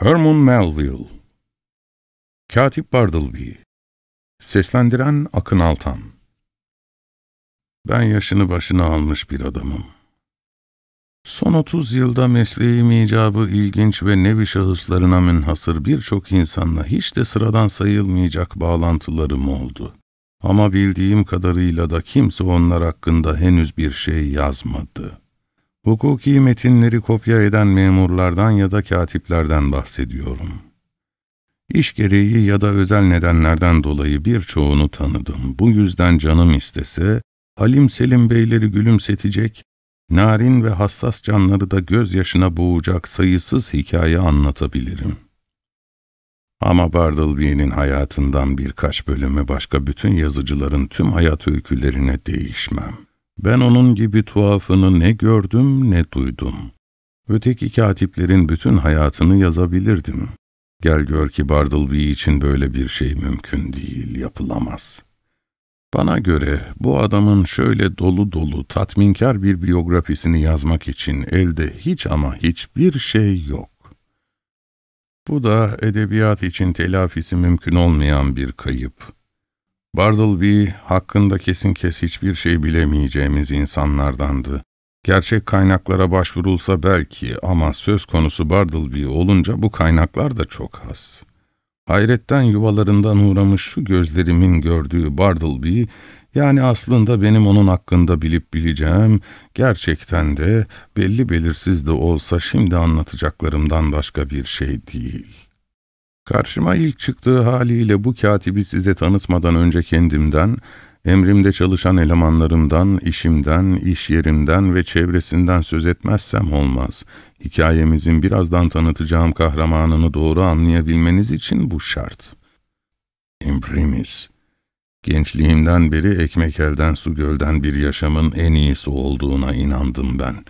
Herman Melville Katip Bartleby Seslendiren Akın Altan Ben yaşını başına almış bir adamım. Son otuz yılda mesleğim icabı ilginç ve nevi şahıslarına münhasır birçok insanla hiç de sıradan sayılmayacak bağlantılarım oldu. Ama bildiğim kadarıyla da kimse onlar hakkında henüz bir şey yazmadı. Hukuki metinleri kopya eden memurlardan ya da katiplerden bahsediyorum. İş gereği ya da özel nedenlerden dolayı birçoğunu tanıdım. Bu yüzden canım istese, Halim Selim beyleri gülümsetecek, narin ve hassas canları da gözyaşına boğacak sayısız hikaye anlatabilirim. Ama Bartleby'nin hayatından birkaç bölümü başka bütün yazıcıların tüm hayat öykülerine değişmem. Ben onun gibi tuhafını ne gördüm ne duydum. Öteki katiplerin bütün hayatını yazabilirdim. Gel gör ki Bartleby için böyle bir şey mümkün değil, yapılamaz. Bana göre bu adamın şöyle dolu dolu, tatminkar bir biyografisini yazmak için elde hiç ama hiçbir şey yok. Bu da edebiyat için telafisi mümkün olmayan bir kayıp. Bartleby hakkında kesin kes hiçbir şey bilemeyeceğimiz insanlardandı. Gerçek kaynaklara başvurulsa belki ama söz konusu Bartleby olunca bu kaynaklar da çok az. Hayretten yuvalarından uğramış şu gözlerimin gördüğü Bartleby, yani aslında benim onun hakkında bilip bileceğim, gerçekten de belli belirsiz de olsa şimdi anlatacaklarımdan başka bir şey değil.'' Karşıma ilk çıktığı haliyle bu katibi size tanıtmadan önce kendimden, emrimde çalışan elemanlarımdan, işimden, iş yerimden ve çevresinden söz etmezsem olmaz. Hikayemizin birazdan tanıtacağım kahramanını doğru anlayabilmeniz için bu şart. İmprimis, gençliğimden beri ekmek elden su gölden bir yaşamın en iyisi olduğuna inandım ben.''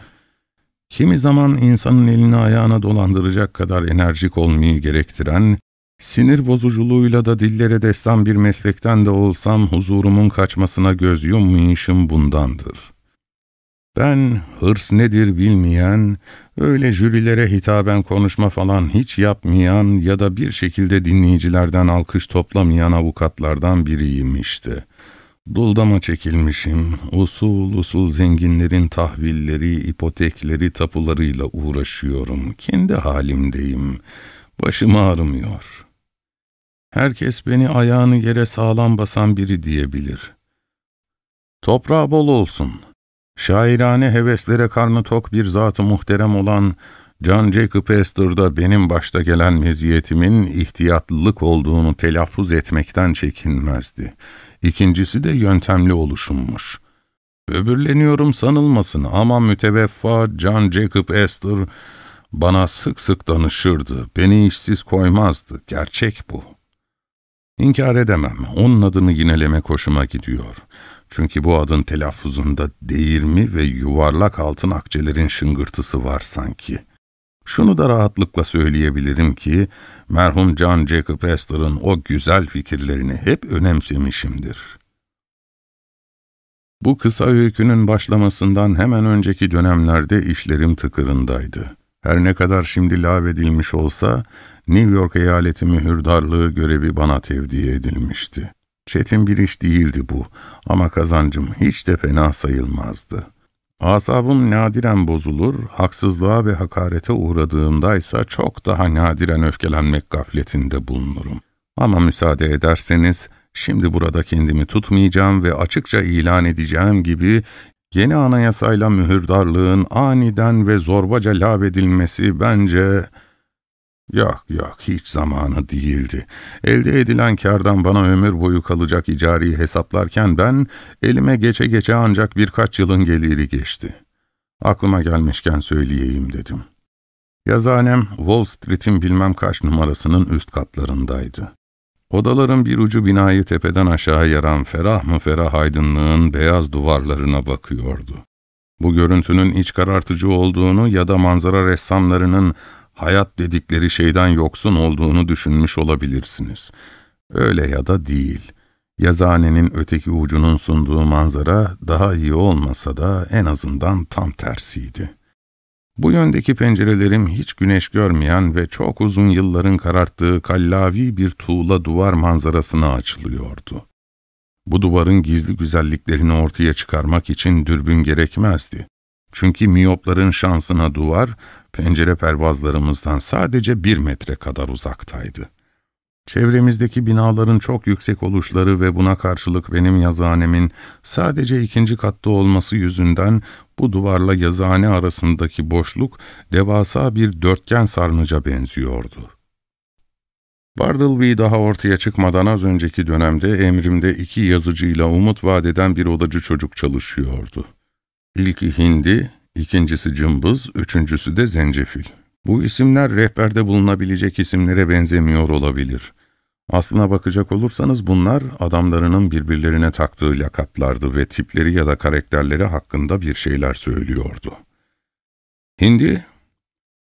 Kimi zaman insanın elini ayağına dolandıracak kadar enerjik olmayı gerektiren, Sinir bozuculuğuyla da dillere destan bir meslekten de olsam huzurumun kaçmasına göz yummayışım bundandır. Ben hırs nedir bilmeyen, öyle jürilere hitaben konuşma falan hiç yapmayan ya da bir şekilde dinleyicilerden alkış toplamayan avukatlardan biriyim işte. Duldama çekilmişim, usul usul zenginlerin tahvilleri, ipotekleri, tapularıyla uğraşıyorum. Kendi halimdeyim. Başım ağrımıyor.'' Herkes beni ayağını yere sağlam basan biri diyebilir. Toprağı bol olsun. Şairane heveslere karnı tok bir zatı muhterem olan John Jacob Astor'da benim başta gelen meziyetimin ihtiyatlılık olduğunu telaffuz etmekten çekinmezdi. İkincisi de yöntemli oluşummuş. Böbürleniyorum sanılmasın ama müteveffa John Jacob Astor bana sık sık danışırdı, beni işsiz koymazdı, gerçek bu.'' İnkar edemem, onun adını yineleme hoşuma gidiyor. Çünkü bu adın telaffuzunda değirmi ve yuvarlak altın akçelerin şıngırtısı var sanki. Şunu da rahatlıkla söyleyebilirim ki, merhum John Jacob Astor'ın o güzel fikirlerini hep önemsemişimdir. Bu kısa öykünün başlamasından hemen önceki dönemlerde işlerim tıkırındaydı. Her ne kadar şimdi lağvedilmiş olsa, New York eyaleti mühürdarlığı görevi bana tevdi edilmişti. Çetin bir iş değildi bu ama kazancım hiç de fena sayılmazdı. Asabım nadiren bozulur, haksızlığa ve hakarete uğradığımdaysa çok daha nadiren öfkelenmek gafletinde bulunurum. Ama müsaade ederseniz, şimdi burada kendimi tutmayacağım ve açıkça ilan edeceğim gibi yeni anayasayla mühürdarlığın aniden ve zorbaca lağvedilmesi bence Yok yok hiç zamanı değildi. Elde edilen kardan bana ömür boyu kalacak icariyi hesaplarken ben elime geçe geçe ancak birkaç yılın geliri geçti. Aklıma gelmişken söyleyeyim dedim. Yazanem Wall Street'in bilmem kaç numarasının üst katlarındaydı. Odaların bir ucu binayı tepeden aşağı yaran ferah mı ferah aydınlığın beyaz duvarlarına bakıyordu. Bu görüntünün iç karartıcı olduğunu ya da manzara ressamlarının hayat dedikleri şeyden yoksun olduğunu düşünmüş olabilirsiniz. Öyle ya da değil. Yazanenin öteki ucunun sunduğu manzara daha iyi olmasa da en azından tam tersiydi. Bu yöndeki pencerelerim hiç güneş görmeyen ve çok uzun yılların kararttığı kallavi bir tuğla duvar manzarasına açılıyordu. Bu duvarın gizli güzelliklerini ortaya çıkarmak için dürbün gerekmezdi. Çünkü miyopların şansına duvar, pencere pervazlarımızdan sadece bir metre kadar uzaktaydı. Çevremizdeki binaların çok yüksek oluşları ve buna karşılık benim yazıhanemin sadece ikinci katta olması yüzünden bu duvarla yazıhane arasındaki boşluk devasa bir dörtgen sarnıca benziyordu. Bartleby daha ortaya çıkmadan az önceki dönemde emrimde iki yazıcıyla umut vadeden bir odacı çocuk çalışıyordu. İlki Hindi, ikincisi Cımbız, üçüncüsü de Zencefil. Bu isimler rehberde bulunabilecek isimlere benzemiyor olabilir. Aslına bakacak olursanız bunlar adamlarının birbirlerine taktığı lakaplardı ve tipleri ya da karakterleri hakkında bir şeyler söylüyordu. Hindi,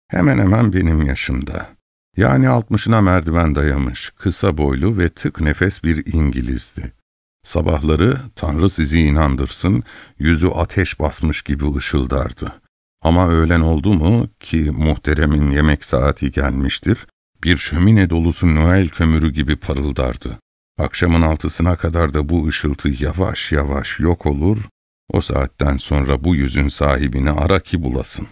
hemen hemen benim yaşımda. Yani altmışına merdiven dayamış, kısa boylu ve tık nefes bir İngilizdi. Sabahları Tanrı sizi inandırsın, yüzü ateş basmış gibi ışıldardı. Ama öğlen oldu mu ki muhteremin yemek saati gelmiştir, bir şömine dolusu Noel kömürü gibi parıldardı. Akşamın altısına kadar da bu ışıltı yavaş yavaş yok olur, o saatten sonra bu yüzün sahibini ara ki bulasın.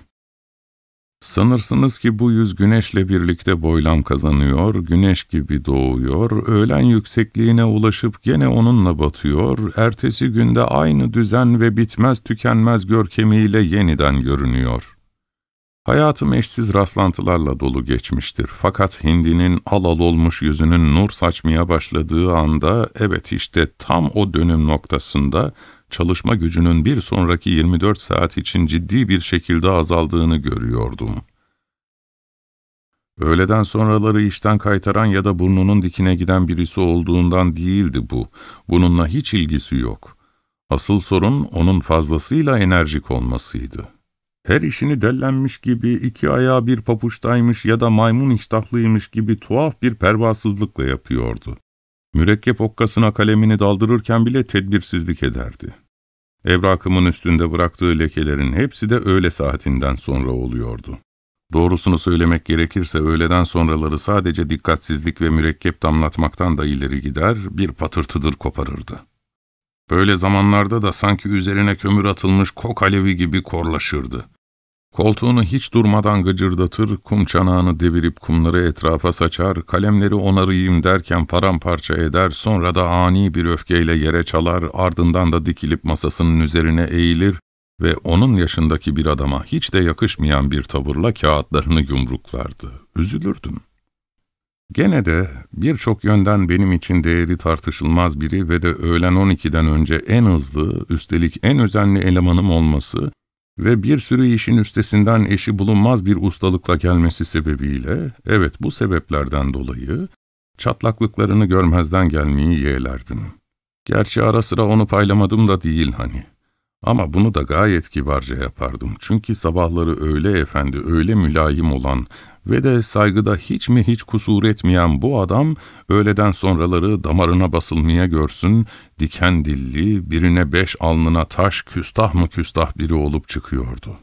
Sanırsınız ki bu yüz güneşle birlikte boylam kazanıyor, güneş gibi doğuyor, öğlen yüksekliğine ulaşıp gene onunla batıyor, ertesi günde aynı düzen ve bitmez tükenmez görkemiyle yeniden görünüyor. Hayatım eşsiz rastlantılarla dolu geçmiştir. Fakat Hindi'nin al al olmuş yüzünün nur saçmaya başladığı anda, evet işte tam o dönüm noktasında çalışma gücünün bir sonraki 24 saat için ciddi bir şekilde azaldığını görüyordum. Öğleden sonraları işten kaytaran ya da burnunun dikine giden birisi olduğundan değildi bu. Bununla hiç ilgisi yok. Asıl sorun onun fazlasıyla enerjik olmasıydı. Her işini dellenmiş gibi, iki ayağı bir papuçtaymış ya da maymun iştahlıymış gibi tuhaf bir pervasızlıkla yapıyordu. Mürekkep okkasına kalemini daldırırken bile tedbirsizlik ederdi. Evrakımın üstünde bıraktığı lekelerin hepsi de öğle saatinden sonra oluyordu. Doğrusunu söylemek gerekirse öğleden sonraları sadece dikkatsizlik ve mürekkep damlatmaktan da ileri gider, bir patırtıdır koparırdı. Böyle zamanlarda da sanki üzerine kömür atılmış kok alevi gibi korlaşırdı. Koltuğunu hiç durmadan gıcırdatır, kum çanağını devirip kumları etrafa saçar, kalemleri onarayım derken paramparça eder, sonra da ani bir öfkeyle yere çalar, ardından da dikilip masasının üzerine eğilir ve onun yaşındaki bir adama hiç de yakışmayan bir tavırla kağıtlarını yumruklardı. Üzülürdüm. Gene de birçok yönden benim için değeri tartışılmaz biri ve de öğlen 12'den önce en hızlı, üstelik en özenli elemanım olması ve bir sürü işin üstesinden eşi bulunmaz bir ustalıkla gelmesi sebebiyle, evet bu sebeplerden dolayı, çatlaklıklarını görmezden gelmeyi yeğlerdim. Gerçi ara sıra onu paylamadım da değil hani. Ama bunu da gayet kibarca yapardım. Çünkü sabahları öyle efendi, öyle mülayim olan ve de saygıda hiç mi hiç kusur etmeyen bu adam, öğleden sonraları damarına basılmaya görsün, diken dilli, birine beş alnına taş, küstah mı küstah biri olup çıkıyordu.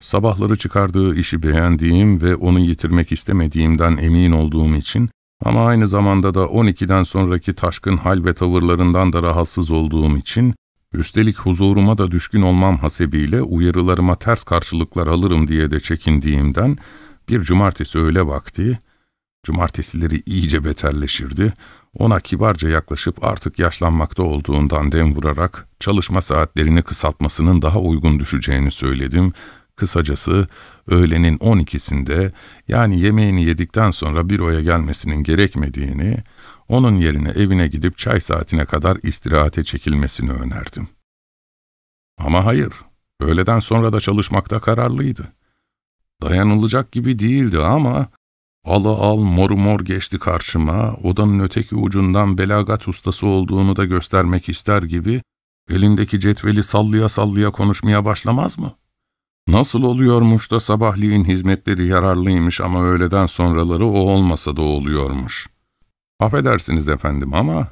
Sabahları çıkardığı işi beğendiğim ve onu yitirmek istemediğimden emin olduğum için, ama aynı zamanda da 12'den sonraki taşkın hal ve tavırlarından da rahatsız olduğum için, Üstelik huzuruma da düşkün olmam hasebiyle uyarılarıma ters karşılıklar alırım diye de çekindiğimden bir cumartesi öğle vakti, cumartesileri iyice beterleşirdi, ona kibarca yaklaşıp artık yaşlanmakta olduğundan dem vurarak çalışma saatlerini kısaltmasının daha uygun düşeceğini söyledim. Kısacası öğlenin 12'sinde yani yemeğini yedikten sonra büroya gelmesinin gerekmediğini, onun yerine evine gidip çay saatine kadar istirahate çekilmesini önerdim. Ama hayır, öğleden sonra da çalışmakta kararlıydı. Dayanılacak gibi değildi ama alı al moru mor geçti karşıma, odanın öteki ucundan belagat ustası olduğunu da göstermek ister gibi elindeki cetveli sallaya sallaya konuşmaya başlamaz mı? Nasıl oluyormuş da sabahleyin hizmetleri yararlıymış ama öğleden sonraları o olmasa da oluyormuş. Affedersiniz efendim ama,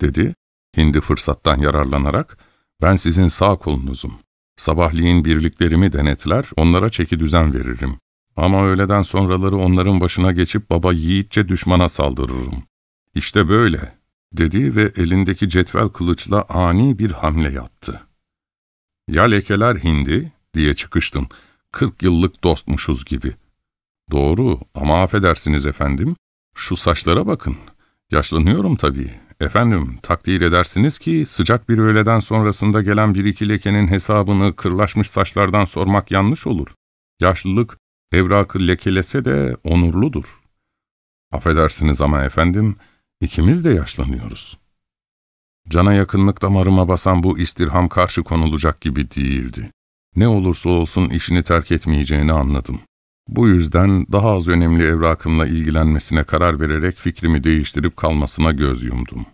dedi, hindi fırsattan yararlanarak, ben sizin sağ kolunuzum. Sabahleyin birliklerimi denetler, onlara çeki düzen veririm. Ama öğleden sonraları onların başına geçip baba yiğitçe düşmana saldırırım. İşte böyle, dedi ve elindeki cetvel kılıçla ani bir hamle yaptı. Ya lekeler hindi, diye çıkıştım. Kırk yıllık dostmuşuz gibi. Doğru ama affedersiniz efendim, şu saçlara bakın. Yaşlanıyorum tabii. Efendim, takdir edersiniz ki sıcak bir öğleden sonrasında gelen bir iki lekenin hesabını kırlaşmış saçlardan sormak yanlış olur. Yaşlılık evrakı lekelese de onurludur. Affedersiniz ama efendim, ikimiz de yaşlanıyoruz. Cana yakınlık damarıma basan bu istirham karşı konulacak gibi değildi. Ne olursa olsun işini terk etmeyeceğini anladım. Bu yüzden daha az önemli evrakımla ilgilenmesine karar vererek fikrimi değiştirip kalmasına göz yumdum.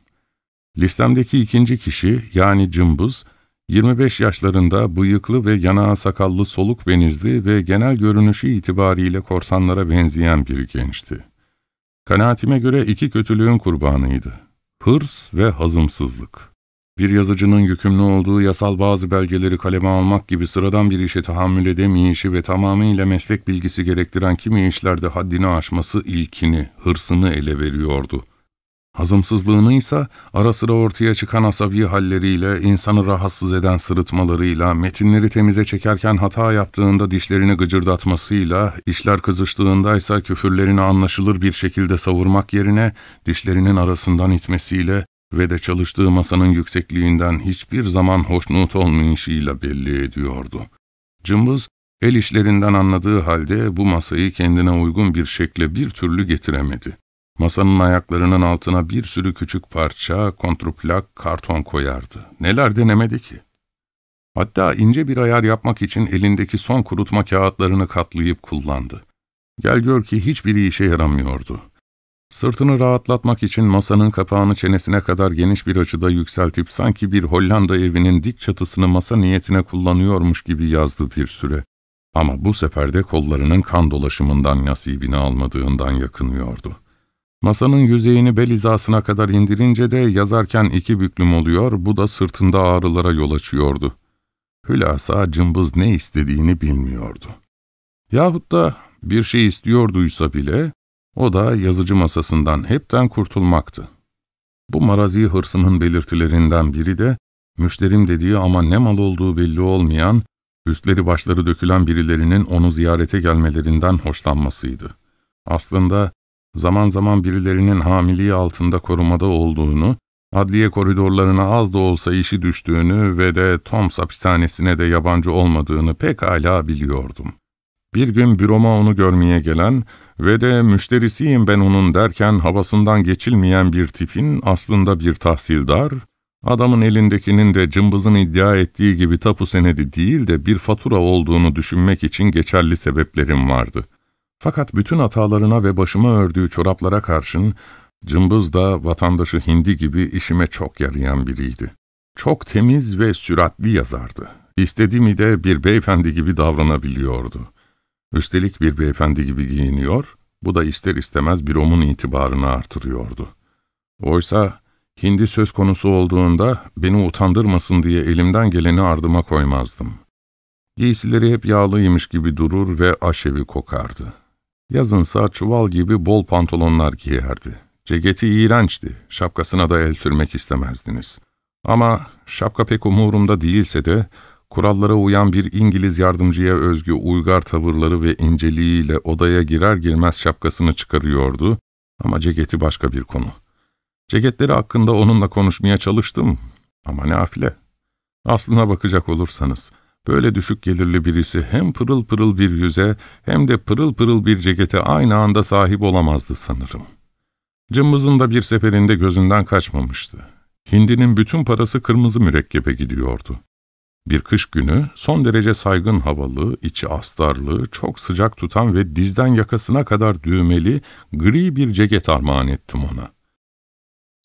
Listemdeki ikinci kişi yani cımbız, 25 yaşlarında bıyıklı ve yanağı sakallı soluk benizli ve genel görünüşü itibariyle korsanlara benzeyen bir gençti. Kanaatime göre iki kötülüğün kurbanıydı. Hırs ve hazımsızlık. Bir yazıcının yükümlü olduğu yasal bazı belgeleri kaleme almak gibi sıradan bir işe tahammül edemeyişi ve tamamıyla meslek bilgisi gerektiren kimi işlerde haddini aşması ilkini, hırsını ele veriyordu. Hazımsızlığını ise ara sıra ortaya çıkan asabi halleriyle, insanı rahatsız eden sırıtmalarıyla, metinleri temize çekerken hata yaptığında dişlerini gıcırdatmasıyla, işler kızıştığında ise küfürlerini anlaşılır bir şekilde savurmak yerine dişlerinin arasından itmesiyle ve de çalıştığı masanın yüksekliğinden hiçbir zaman hoşnut olmayışıyla belli ediyordu. Cımbız, el işlerinden anladığı halde bu masayı kendine uygun bir şekle bir türlü getiremedi. Masanın ayaklarının altına bir sürü küçük parça, kontruplak, karton koyardı. Neler denemedi ki? Hatta ince bir ayar yapmak için elindeki son kurutma kağıtlarını katlayıp kullandı. Gel gör ki hiçbiri işe yaramıyordu. Sırtını rahatlatmak için masanın kapağını çenesine kadar geniş bir açıda yükseltip sanki bir Hollanda evinin dik çatısını masa niyetine kullanıyormuş gibi yazdı bir süre. Ama bu sefer de kollarının kan dolaşımından nasibini almadığından yakınıyordu. Masanın yüzeyini bel hizasına kadar indirince de yazarken iki büklüm oluyor, bu da sırtında ağrılara yol açıyordu. Hülasa cımbız ne istediğini bilmiyordu. Yahut da bir şey istiyorduysa bile, o da yazıcı masasından hepten kurtulmaktı. Bu marazi hırsının belirtilerinden biri de, müşterim dediği ama ne mal olduğu belli olmayan, üstleri başları dökülen birilerinin onu ziyarete gelmelerinden hoşlanmasıydı. Aslında zaman zaman birilerinin hamiliği altında korumada olduğunu, adliye koridorlarına az da olsa işi düştüğünü ve de Toms hapishanesine de yabancı olmadığını pekala biliyordum. Bir gün büroma onu görmeye gelen ve de müşterisiyim ben onun derken havasından geçilmeyen bir tipin aslında bir tahsildar, adamın elindekinin de cımbızın iddia ettiği gibi tapu senedi değil de bir fatura olduğunu düşünmek için geçerli sebeplerim vardı. Fakat bütün hatalarına ve başıma ördüğü çoraplara karşın, cımbız da vatandaşı hindi gibi işime çok yarayan biriydi. Çok temiz ve süratli yazardı. İstediğimi de bir beyefendi gibi davranabiliyordu. Üstelik bir beyefendi gibi giyiniyor, bu da ister istemez bir omun itibarını artırıyordu. Oysa hindi söz konusu olduğunda beni utandırmasın diye elimden geleni ardıma koymazdım. Giysileri hep yağlıymış gibi durur ve aşevi kokardı. Yazınsa çuval gibi bol pantolonlar giyerdi. Ceketi iğrençti, şapkasına da el sürmek istemezdiniz. Ama şapka pek umurumda değilse de Kurallara uyan bir İngiliz yardımcıya özgü uygar tavırları ve inceliğiyle odaya girer girmez şapkasını çıkarıyordu ama ceketi başka bir konu. Ceketleri hakkında onunla konuşmaya çalıştım ama ne afile. Aslına bakacak olursanız, böyle düşük gelirli birisi hem pırıl pırıl bir yüze hem de pırıl pırıl bir cekete aynı anda sahip olamazdı sanırım. Cımbızın da bir seferinde gözünden kaçmamıştı. Hindinin bütün parası kırmızı mürekkebe gidiyordu. Bir kış günü son derece saygın havalı, içi astarlı, çok sıcak tutan ve dizden yakasına kadar düğmeli gri bir ceket armağan ettim ona.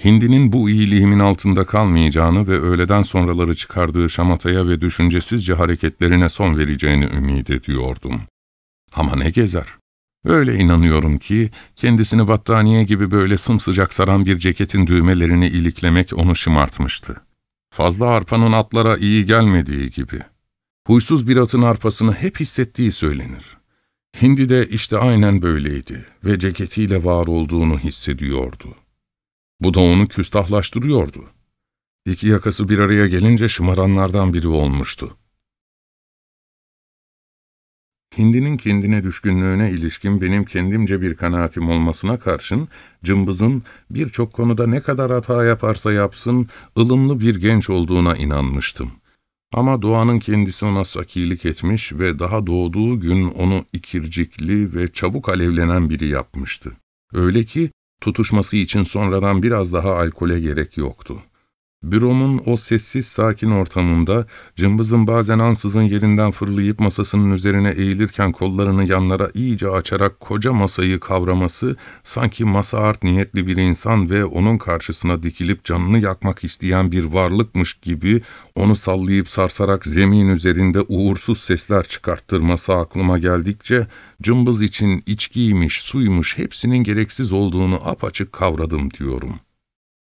Hindi'nin bu iyiliğimin altında kalmayacağını ve öğleden sonraları çıkardığı şamataya ve düşüncesizce hareketlerine son vereceğini ümit ediyordum. Ama ne gezer? Öyle inanıyorum ki kendisini battaniye gibi böyle sımsıcak saran bir ceketin düğmelerini iliklemek onu şımartmıştı. Fazla arpanın atlara iyi gelmediği gibi. Huysuz bir atın arpasını hep hissettiği söylenir. Hindi de işte aynen böyleydi ve ceketiyle var olduğunu hissediyordu. Bu da onu küstahlaştırıyordu. İki yakası bir araya gelince şımaranlardan biri olmuştu. Hindinin kendine düşkünlüğüne ilişkin benim kendimce bir kanaatim olmasına karşın, cımbızın birçok konuda ne kadar hata yaparsa yapsın, ılımlı bir genç olduğuna inanmıştım. Ama doğanın kendisi ona sakilik etmiş ve daha doğduğu gün onu ikircikli ve çabuk alevlenen biri yapmıştı. Öyle ki tutuşması için sonradan biraz daha alkole gerek yoktu. Büromun o sessiz sakin ortamında cımbızın bazen ansızın yerinden fırlayıp masasının üzerine eğilirken kollarını yanlara iyice açarak koca masayı kavraması sanki masa art niyetli bir insan ve onun karşısına dikilip canını yakmak isteyen bir varlıkmış gibi onu sallayıp sarsarak zemin üzerinde uğursuz sesler çıkarttırması aklıma geldikçe cımbız için içkiymiş, suymuş hepsinin gereksiz olduğunu apaçık kavradım diyorum.''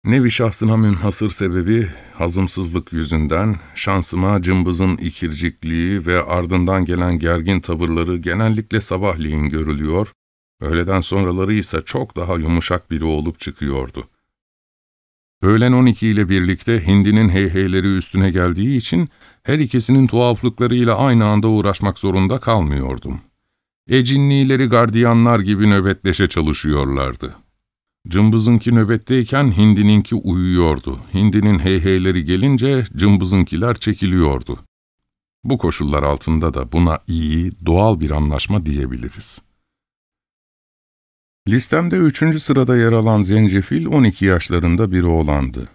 Nevi şahsına münhasır sebebi hazımsızlık yüzünden şansıma cımbızın ikircikliği ve ardından gelen gergin tavırları genellikle sabahleyin görülüyor, öğleden sonraları ise çok daha yumuşak biri olup çıkıyordu. Öğlen 12 ile birlikte hindinin heyheyleri üstüne geldiği için her ikisinin tuhaflıklarıyla aynı anda uğraşmak zorunda kalmıyordum. Ecinnileri gardiyanlar gibi nöbetleşe çalışıyorlardı. Cımbızınki nöbetteyken Hindininki uyuyordu. Hindinin heyheyleri gelince cımbızınkiler çekiliyordu. Bu koşullar altında da buna iyi, doğal bir anlaşma diyebiliriz. Listemde üçüncü sırada yer alan Zencefil 12 yaşlarında bir oğlandı.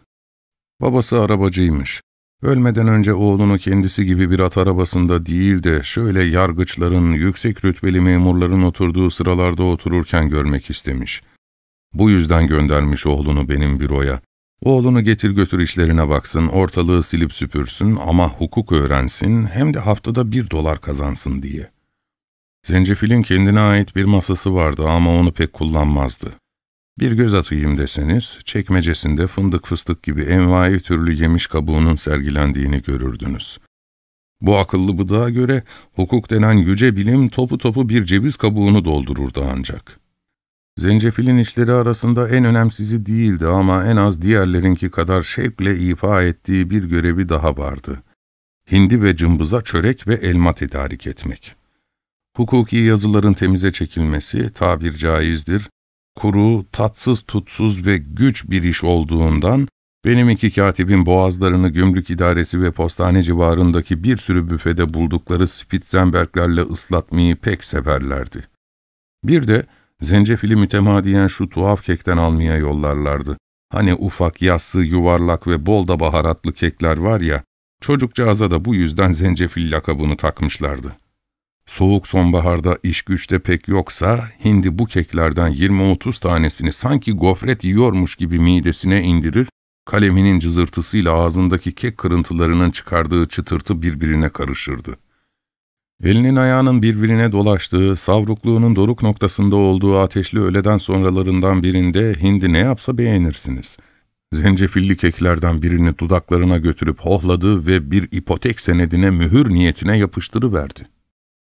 Babası arabacıymış. Ölmeden önce oğlunu kendisi gibi bir at arabasında değil de şöyle yargıçların, yüksek rütbeli memurların oturduğu sıralarda otururken görmek istemiş.'' Bu yüzden göndermiş oğlunu benim büroya. Oğlunu getir götür işlerine baksın, ortalığı silip süpürsün ama hukuk öğrensin hem de haftada bir dolar kazansın diye. Zencefil'in kendine ait bir masası vardı ama onu pek kullanmazdı. Bir göz atayım deseniz, çekmecesinde fındık fıstık gibi envai türlü yemiş kabuğunun sergilendiğini görürdünüz. Bu akıllı bıdığa göre hukuk denen yüce bilim topu topu bir ceviz kabuğunu doldururdu ancak.'' Zencefilin işleri arasında en önemsizi değildi ama en az diğerlerinki kadar şevkle ifa ettiği bir görevi daha vardı. Hindi ve cımbıza çörek ve elma tedarik etmek. Hukuki yazıların temize çekilmesi tabir caizdir. Kuru, tatsız tutsuz ve güç bir iş olduğundan benim iki katibin boğazlarını gümrük idaresi ve postane civarındaki bir sürü büfede buldukları Spitzenberglerle ıslatmayı pek severlerdi. Bir de Zencefili mütemadiyen şu tuhaf kekten almaya yollarlardı. Hani ufak, yassı, yuvarlak ve bol da baharatlı kekler var ya, çocukcağıza da bu yüzden zencefil lakabını takmışlardı. Soğuk sonbaharda iş güçte pek yoksa, hindi bu keklerden 20-30 tanesini sanki gofret yiyormuş gibi midesine indirir, kaleminin cızırtısıyla ağzındaki kek kırıntılarının çıkardığı çıtırtı birbirine karışırdı. Elinin ayağının birbirine dolaştığı, savrukluğunun doruk noktasında olduğu ateşli öğleden sonralarından birinde hindi ne yapsa beğenirsiniz. Zencefilli keklerden birini dudaklarına götürüp hohladı ve bir ipotek senedine mühür niyetine yapıştırıverdi.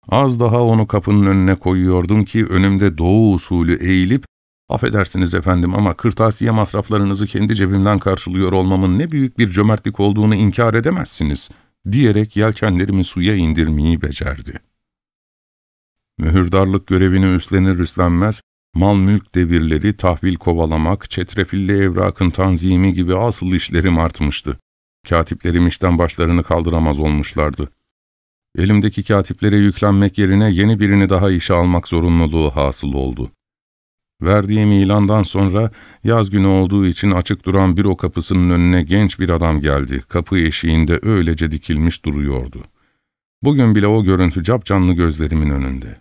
Az daha onu kapının önüne koyuyordum ki önümde doğu usulü eğilip, ''Affedersiniz efendim ama kırtasiye masraflarınızı kendi cebimden karşılıyor olmamın ne büyük bir cömertlik olduğunu inkar edemezsiniz.'' Diyerek yelkenlerimi suya indirmeyi becerdi. Mühürdarlık görevini üstlenir üstlenmez, mal mülk devirleri, tahvil kovalamak, çetrefilli evrakın tanzimi gibi asıl işlerim artmıştı. Katiplerim işten başlarını kaldıramaz olmuşlardı. Elimdeki katiplere yüklenmek yerine yeni birini daha işe almak zorunluluğu hasıl oldu. Verdiğim ilandan sonra yaz günü olduğu için açık duran büro kapısının önüne genç bir adam geldi. Kapı eşiğinde öylece dikilmiş duruyordu. Bugün bile o görüntü capcanlı gözlerimin önünde.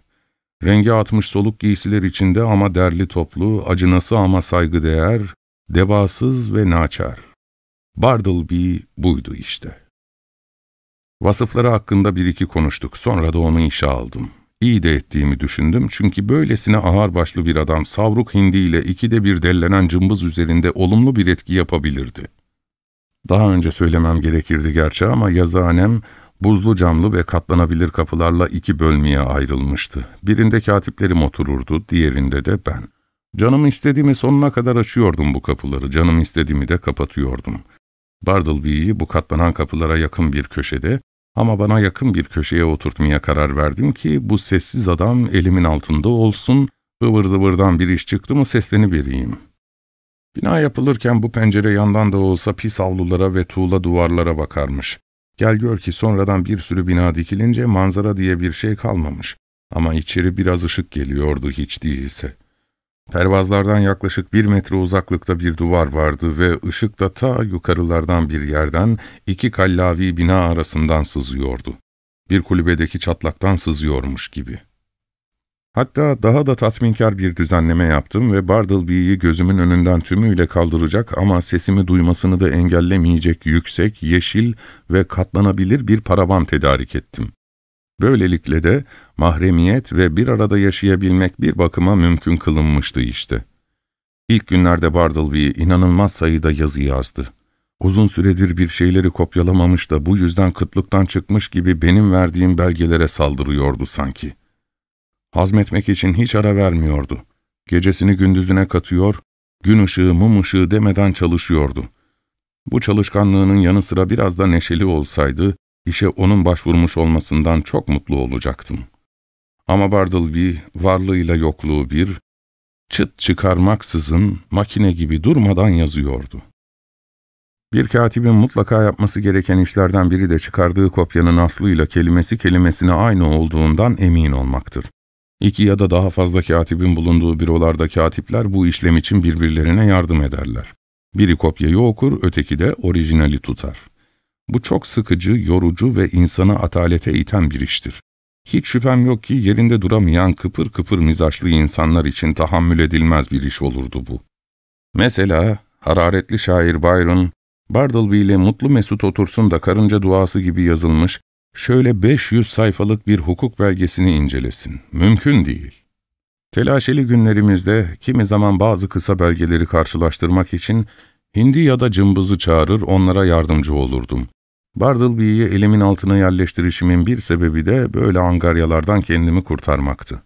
Rengi atmış soluk giysiler içinde ama derli toplu, acınası ama saygıdeğer, devasız ve naçar. Bartleby buydu işte. Vasıfları hakkında bir iki konuştuk, sonra da onu işe aldım. İyi de ettiğimi düşündüm çünkü böylesine ağırbaşlı bir adam savruk hindiyle ikide bir dellenen cımbız üzerinde olumlu bir etki yapabilirdi. Daha önce söylemem gerekirdi gerçi ama yazıhanem Buzlu camlı ve katlanabilir kapılarla iki bölmeye ayrılmıştı. Birinde katiplerim otururdu, diğerinde de ben. Canım istediğimi sonuna kadar açıyordum bu kapıları, canım istediğimi de kapatıyordum. Bartleby'yi bu katlanan kapılara yakın bir köşede ama bana yakın bir köşeye oturtmaya karar verdim ki bu sessiz adam elimin altında olsun, ıvır zıvırdan bir iş çıktı mı sesleni vereyim. Bina yapılırken bu pencere yandan da olsa pis avlulara ve tuğla duvarlara bakarmış. Gel gör ki sonradan bir sürü bina dikilince manzara diye bir şey kalmamış. Ama içeri biraz ışık geliyordu hiç değilse. Pervazlardan yaklaşık bir metre uzaklıkta bir duvar vardı ve ışık da ta yukarılardan bir yerden iki kallavi bina arasından sızıyordu. Bir kulübedeki çatlaktan sızıyormuş gibi. Hatta daha da tatminkar bir düzenleme yaptım ve Bartleby'yi gözümün önünden tümüyle kaldıracak ama sesimi duymasını da engellemeyecek yüksek, yeşil ve katlanabilir bir paravan tedarik ettim. Böylelikle de mahremiyet ve bir arada yaşayabilmek bir bakıma mümkün kılınmıştı işte. İlk günlerde Bartleby inanılmaz sayıda yazı yazdı. Uzun süredir bir şeyleri kopyalamamış da bu yüzden kıtlıktan çıkmış gibi benim verdiğim belgelere saldırıyordu sanki. Hazmetmek için hiç ara vermiyordu. Gecesini gündüzüne katıyor, gün ışığı, mum ışığı demeden çalışıyordu. Bu çalışkanlığının yanı sıra biraz da neşeli olsaydı, işe onun başvurmuş olmasından çok mutlu olacaktım. Ama Bartleby, varlığıyla yokluğu bir, çıt çıkarmaksızın makine gibi durmadan yazıyordu. Bir katibin mutlaka yapması gereken işlerden biri de çıkardığı kopyanın aslıyla kelimesi kelimesine aynı olduğundan emin olmaktır. İki ya da daha fazla katibin bulunduğu bürolarda katipler bu işlem için birbirlerine yardım ederler. Biri kopyayı okur, öteki de orijinali tutar. Bu çok sıkıcı, yorucu ve insanı atalete iten bir iştir. Hiç şüphem yok ki yerinde duramayan kıpır kıpır mizaçlı insanlar için tahammül edilmez bir iş olurdu bu. Mesela hararetli şair Byron, Bartleby ile mutlu mesut otursun da karınca duası gibi yazılmış, şöyle 500 sayfalık bir hukuk belgesini incelesin. Mümkün değil. Telaşeli günlerimizde kimi zaman bazı kısa belgeleri karşılaştırmak için Hindi ya da cımbızı çağırır onlara yardımcı olurdum. Bartleby'yi elimin altına yerleştirişimin bir sebebi de böyle angaryalardan kendimi kurtarmaktı.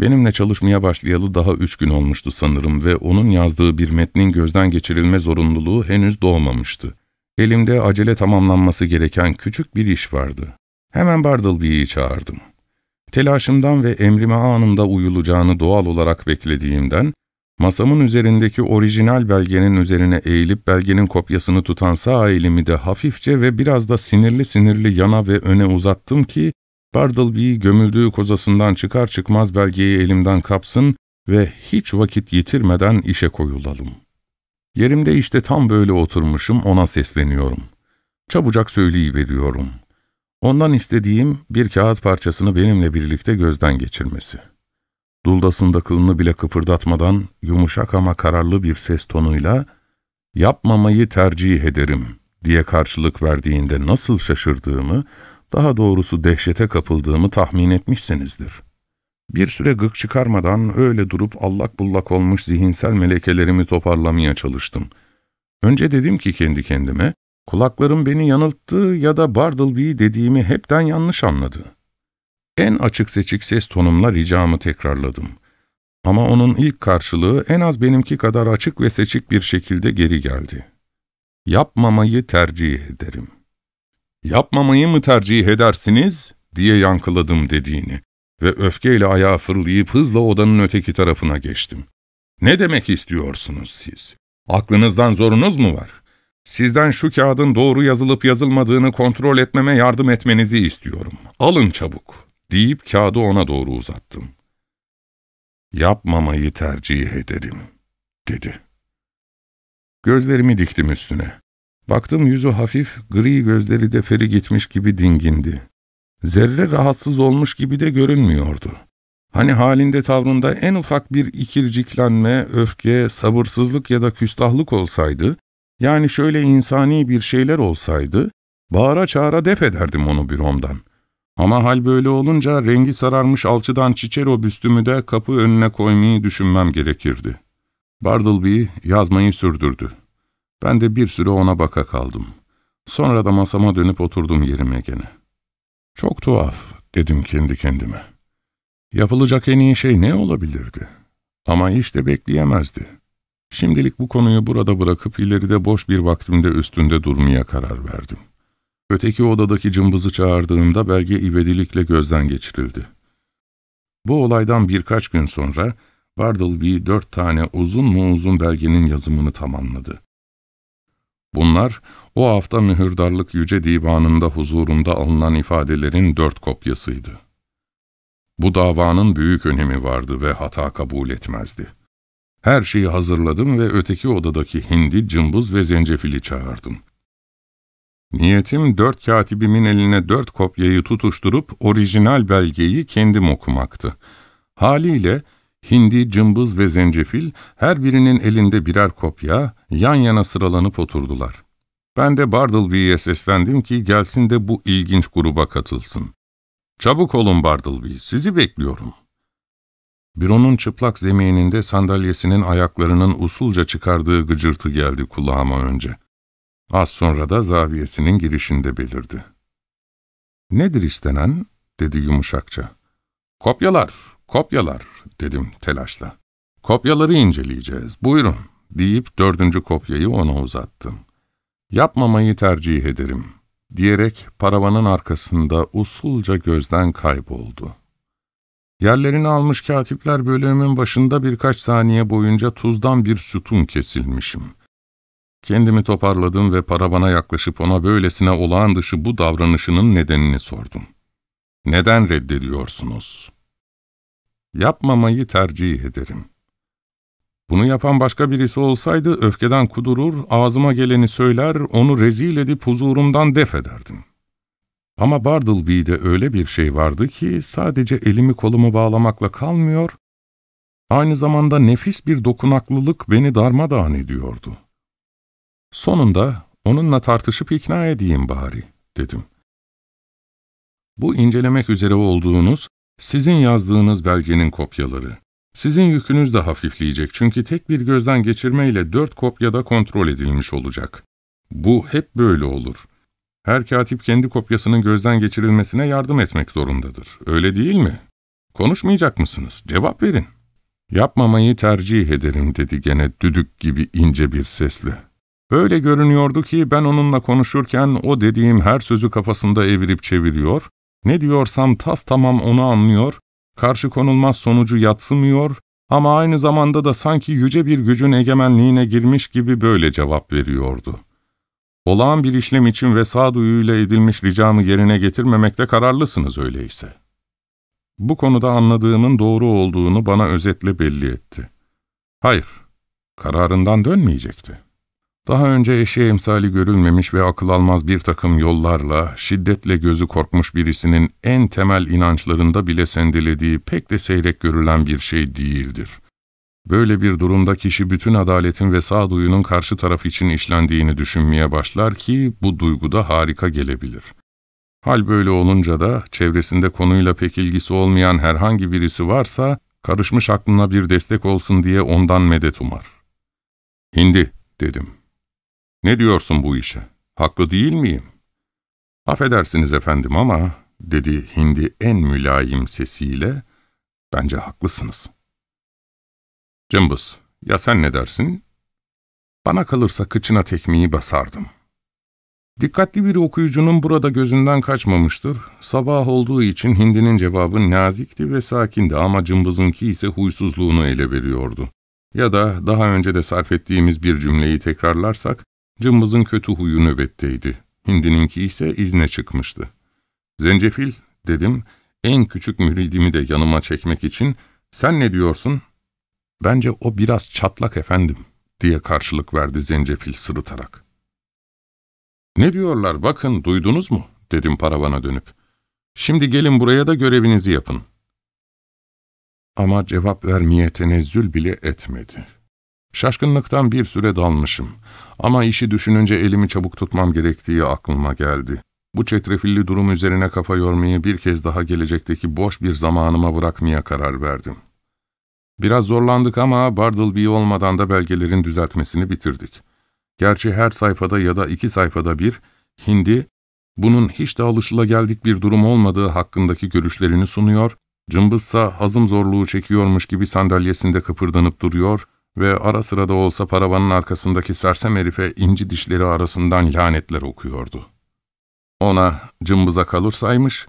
Benimle çalışmaya başlayalı daha üç gün olmuştu sanırım ve onun yazdığı bir metnin gözden geçirilme zorunluluğu henüz doğmamıştı. Elimde acele tamamlanması gereken küçük bir iş vardı. Hemen Bartleby'yi çağırdım. Telaşımdan ve emrime anında uyulacağını doğal olarak beklediğimden, masamın üzerindeki orijinal belgenin üzerine eğilip belgenin kopyasını tutan sağ elimi de hafifçe ve biraz da sinirli sinirli yana ve öne uzattım ki, Bartleby gömüldüğü kozasından çıkar çıkmaz belgeyi elimden kapsın ve hiç vakit yitirmeden işe koyulalım. Yerimde işte tam böyle oturmuşum ona sesleniyorum. Çabucak söyleyiveriyorum. Ondan istediğim bir kağıt parçasını benimle birlikte gözden geçirmesi. Duldasında kılını bile kıpırdatmadan yumuşak ama kararlı bir ses tonuyla ''Yapmamayı tercih ederim.'' diye karşılık verdiğinde nasıl şaşırdığımı, daha doğrusu dehşete kapıldığımı tahmin etmişsinizdir. Bir süre gık çıkarmadan öyle durup allak bullak olmuş zihinsel melekelerimi toparlamaya çalıştım. Önce dedim ki kendi kendime, kulaklarım beni yanılttı ya da Bartleby dediğimi hepten yanlış anladı. En açık seçik ses tonumla ricamı tekrarladım. Ama onun ilk karşılığı en az benimki kadar açık ve seçik bir şekilde geri geldi. Yapmamayı tercih ederim. Yapmamayı mı tercih edersiniz diye yankıladım dediğini ve öfkeyle ayağa fırlayıp hızla odanın öteki tarafına geçtim. Ne demek istiyorsunuz siz? Aklınızdan zorunuz mu var? Sizden şu kağıdın doğru yazılıp yazılmadığını kontrol etmeme yardım etmenizi istiyorum. Alın çabuk, deyip kağıdı ona doğru uzattım. Yapmamayı tercih ederim, dedi. Gözlerimi diktim üstüne. Baktım yüzü hafif, gri gözleri de feri gitmiş gibi dingindi. Zerre rahatsız olmuş gibi de görünmüyordu. Hani halinde tavrında en ufak bir ikirciklenme, öfke, sabırsızlık ya da küstahlık olsaydı, yani şöyle insani bir şeyler olsaydı, bağıra çağıra def ederdim onu büromdan. Ama hal böyle olunca rengi sararmış alçıdan çiçero büstümü de kapı önüne koymayı düşünmem gerekirdi. Bartleby yazmayı sürdürdü. Ben de bir süre ona baka kaldım. Sonra da masama dönüp oturdum yerime gene. Çok tuhaf, dedim kendi kendime. Yapılacak en iyi şey ne olabilirdi? Ama işte bekleyemezdi. Şimdilik bu konuyu burada bırakıp ileride boş bir vaktimde üstünde durmaya karar verdim. Öteki odadaki cımbızı çağırdığımda belge ivedilikle gözden geçirildi. Bu olaydan birkaç gün sonra Bartleby dört tane uzun mu uzun belgenin yazımını tamamladı. Bunlar o hafta mühürdarlık yüce divanında huzurunda alınan ifadelerin dört kopyasıydı. Bu davanın büyük önemi vardı ve hata kabul etmezdi. Her şeyi hazırladım ve öteki odadaki hindi, cımbız ve zencefili çağırdım. Niyetim dört katibimin eline dört kopyayı tutuşturup orijinal belgeyi kendim okumaktı. Haliyle hindi, cımbız ve zencefil her birinin elinde birer kopya yan yana sıralanıp oturdular. Ben de Bartleby'ye seslendim ki gelsin de bu ilginç gruba katılsın. ''Çabuk olun Bartleby, sizi bekliyorum.'' Büronun çıplak zemininde sandalyesinin ayaklarının usulca çıkardığı gıcırtı geldi kulağıma önce. Az sonra da zaviyesinin girişinde belirdi. ''Nedir istenen?'' dedi yumuşakça. ''Kopyalar, kopyalar.'' dedim telaşla. ''Kopyaları inceleyeceğiz, buyurun.'' deyip dördüncü kopyayı ona uzattım. ''Yapmamayı tercih ederim.'' diyerek paravanın arkasında usulca gözden kayboldu. Yerlerini almış katipler bölümün başında birkaç saniye boyunca tuzdan bir sütun kesilmişim. Kendimi toparladım ve paravana yaklaşıp ona böylesine olağan dışı bu davranışının nedenini sordum. Neden reddediyorsunuz? Yapmamayı tercih ederim. Bunu yapan başka birisi olsaydı öfkeden kudurur, ağzıma geleni söyler, onu rezil edip huzurumdan def ederdim. Ama Bartleby'de öyle bir şey vardı ki sadece elimi kolumu bağlamakla kalmıyor, aynı zamanda nefis bir dokunaklılık beni darmadağın ediyordu. Sonunda onunla tartışıp ikna edeyim bari, dedim. Bu incelemek üzere olduğunuz, sizin yazdığınız belgenin kopyaları. Sizin yükünüz de hafifleyecek çünkü tek bir gözden geçirmeyle dört kopyada kontrol edilmiş olacak. Bu hep böyle olur. Her katip kendi kopyasının gözden geçirilmesine yardım etmek zorundadır. Öyle değil mi? Konuşmayacak mısınız? Cevap verin. Yapmamayı tercih ederim dedi gene düdük gibi ince bir sesle. Öyle görünüyordu ki ben onunla konuşurken o dediğim her sözü kafasında evirip çeviriyor, ne diyorsam tas tamam onu anlıyor, karşı konulmaz sonucu yatsımıyor ama aynı zamanda da sanki yüce bir gücün egemenliğine girmiş gibi böyle cevap veriyordu. Olağan bir işlem için ve sağduyuyla edilmiş ricamı yerine getirmemekte kararlısınız öyleyse. Bu konuda anladığımın doğru olduğunu bana özetle belli etti. Hayır, kararından dönmeyecekti. Daha önce eşi emsali görülmemiş ve akıl almaz bir takım yollarla, şiddetle gözü korkmuş birisinin en temel inançlarında bile sendelediği pek de seyrek görülen bir şey değildir. Böyle bir durumda kişi bütün adaletin ve sağduyunun karşı taraf için işlendiğini düşünmeye başlar ki bu duyguda harika gelebilir. Hal böyle olunca da çevresinde konuyla pek ilgisi olmayan herhangi birisi varsa, karışmış aklına bir destek olsun diye ondan medet umar. Hindi, dedim. Ne diyorsun bu işe? Haklı değil miyim? Affedersiniz efendim ama, dedi Hindi en mülayim sesiyle, bence haklısınız. Cımbız, ya sen ne dersin? Bana kalırsa kıçına tekmeyi basardım. Dikkatli bir okuyucunun burada gözünden kaçmamıştır. Sabah olduğu için Hindi'nin cevabı nazikti ve sakindi ama cımbızınki ise huysuzluğunu ele veriyordu. Ya da daha önce de sarf ettiğimiz bir cümleyi tekrarlarsak, Cımbızın kötü huyu nöbetteydi. Hindininki ise izne çıkmıştı. Zencefil, dedim, en küçük müridimi de yanıma çekmek için, sen ne diyorsun? Bence o biraz çatlak efendim, diye karşılık verdi zencefil sırıtarak. Ne diyorlar bakın, duydunuz mu? dedim paravana dönüp. Şimdi gelin buraya da görevinizi yapın. Ama cevap vermeye tenezzül bile etmedi. Şaşkınlıktan bir süre dalmışım. Ama işi düşününce elimi çabuk tutmam gerektiği aklıma geldi. Bu çetrefilli durum üzerine kafa yormayı bir kez daha gelecekteki boş bir zamanıma bırakmaya karar verdim. Biraz zorlandık ama Bartleby olmadan da belgelerin düzeltmesini bitirdik. Gerçi her sayfada ya da iki sayfada bir, hindi, bunun hiç de alışılageldik bir durum olmadığı hakkındaki görüşlerini sunuyor, cımbızsa hazım zorluğu çekiyormuş gibi sandalyesinde kıpırdanıp duruyor ve ara sıra da olsa paravanın arkasındaki sersem herife inci dişleri arasından lanetler okuyordu. Ona cımbıza kalırsaymış,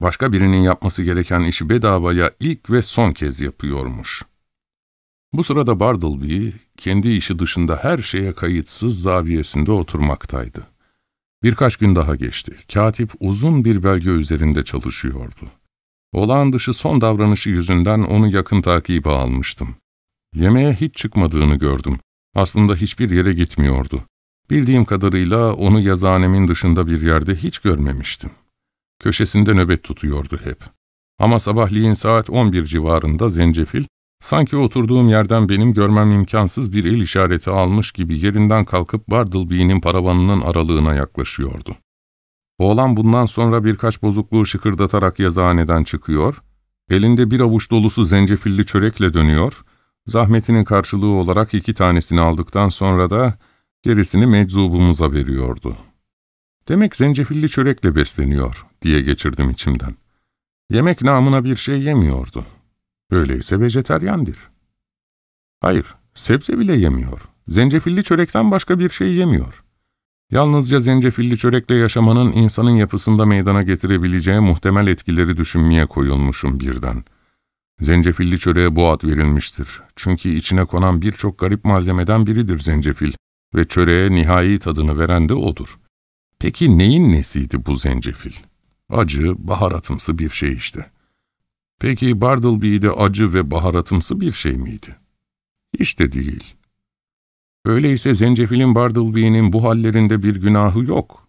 başka birinin yapması gereken işi bedavaya ilk ve son kez yapıyormuş. Bu sırada Bartleby, kendi işi dışında her şeye kayıtsız zaviyesinde oturmaktaydı. Birkaç gün daha geçti. Katip uzun bir belge üzerinde çalışıyordu. Olağan dışı son davranışı yüzünden onu yakın takibe almıştım. Yemeğe hiç çıkmadığını gördüm. Aslında hiçbir yere gitmiyordu. Bildiğim kadarıyla onu yazıhanemin dışında bir yerde hiç görmemiştim. Köşesinde nöbet tutuyordu hep. Ama sabahleyin saat 11 civarında zencefil, sanki oturduğum yerden benim görmem imkansız bir el işareti almış gibi yerinden kalkıp Bartleby'nin paravanının aralığına yaklaşıyordu. Oğlan bundan sonra birkaç bozukluğu şıkırdatarak yazıhaneden çıkıyor, elinde bir avuç dolusu zencefilli çörekle dönüyor, zahmetinin karşılığı olarak iki tanesini aldıktan sonra da gerisini meczubumuza veriyordu. Demek zencefilli çörekle besleniyor diye geçirdim içimden. Yemek namına bir şey yemiyordu. Öyleyse vejeteryandır. Hayır, sebze bile yemiyor. Zencefilli çörekten başka bir şey yemiyor. Yalnızca zencefilli çörekle yaşamanın insanın yapısında meydana getirebileceği muhtemel etkileri düşünmeye koyulmuşum birden. Zencefilli çöreğe bu ad verilmiştir. Çünkü içine konan birçok garip malzemeden biridir zencefil ve çöreğe nihai tadını veren de odur. Peki neyin nesiydi bu zencefil? Acı, baharatımsı bir şey işte. Peki Bartleby'de acı ve baharatımsı bir şey miydi? Hiç de değil. Öyleyse zencefilin Bartleby'nin bu hallerinde bir günahı yok.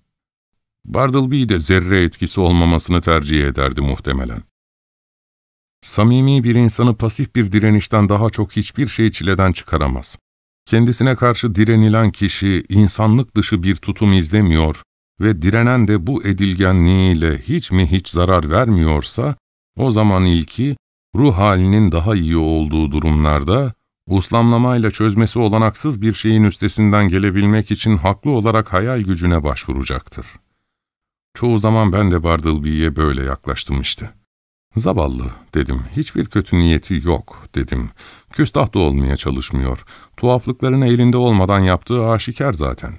Bartleby de zerre etkisi olmamasını tercih ederdi muhtemelen. Samimi bir insanı pasif bir direnişten daha çok hiçbir şey çileden çıkaramaz. Kendisine karşı direnilen kişi insanlık dışı bir tutum izlemiyor ve direnen de bu edilgenliğiyle hiç mi hiç zarar vermiyorsa, o zaman ilki, ruh halinin daha iyi olduğu durumlarda, uslamlamayla çözmesi olanaksız bir şeyin üstesinden gelebilmek için haklı olarak hayal gücüne başvuracaktır. Çoğu zaman ben de Bartleby'ye böyle yaklaştım işte. Zavallı dedim, hiçbir kötü niyeti yok dedim. Küstah da olmaya çalışmıyor. Tuhaflıklarını elinde olmadan yaptığı aşikar zaten.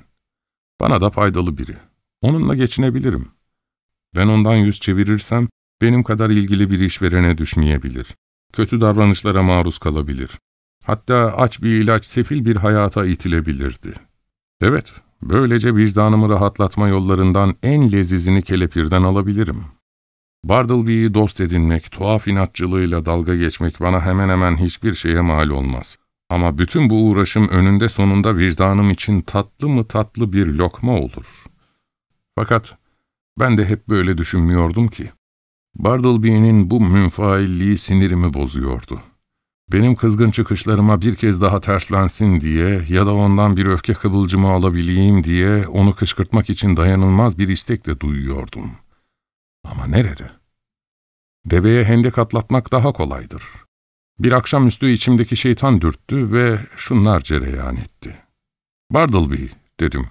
Bana da faydalı biri. Onunla geçinebilirim. Ben ondan yüz çevirirsem, benim kadar ilgili bir işverene düşmeyebilir. Kötü davranışlara maruz kalabilir. Hatta aç bir ilaç sefil bir hayata itilebilirdi. Evet, böylece vicdanımı rahatlatma yollarından en lezizini kelepirden alabilirim. Bartleby'yi dost edinmek, tuhaf inatçılığıyla dalga geçmek bana hemen hemen hiçbir şeye mal olmaz. Ama bütün bu uğraşım önünde sonunda vicdanım için tatlı mı tatlı bir lokma olur. Fakat ben de hep böyle düşünmüyordum ki. Bartleby'nin bu münfailliği sinirimi bozuyordu. Benim kızgın çıkışlarıma bir kez daha terslensin diye ya da ondan bir öfke kıvılcımı alabileyim diye onu kışkırtmak için dayanılmaz bir istek de duyuyordum. Ama nerede? Deveye hendek atlatmak daha kolaydır. Bir akşamüstü içimdeki şeytan dürttü ve şunlar cereyan etti. Bartleby, dedim.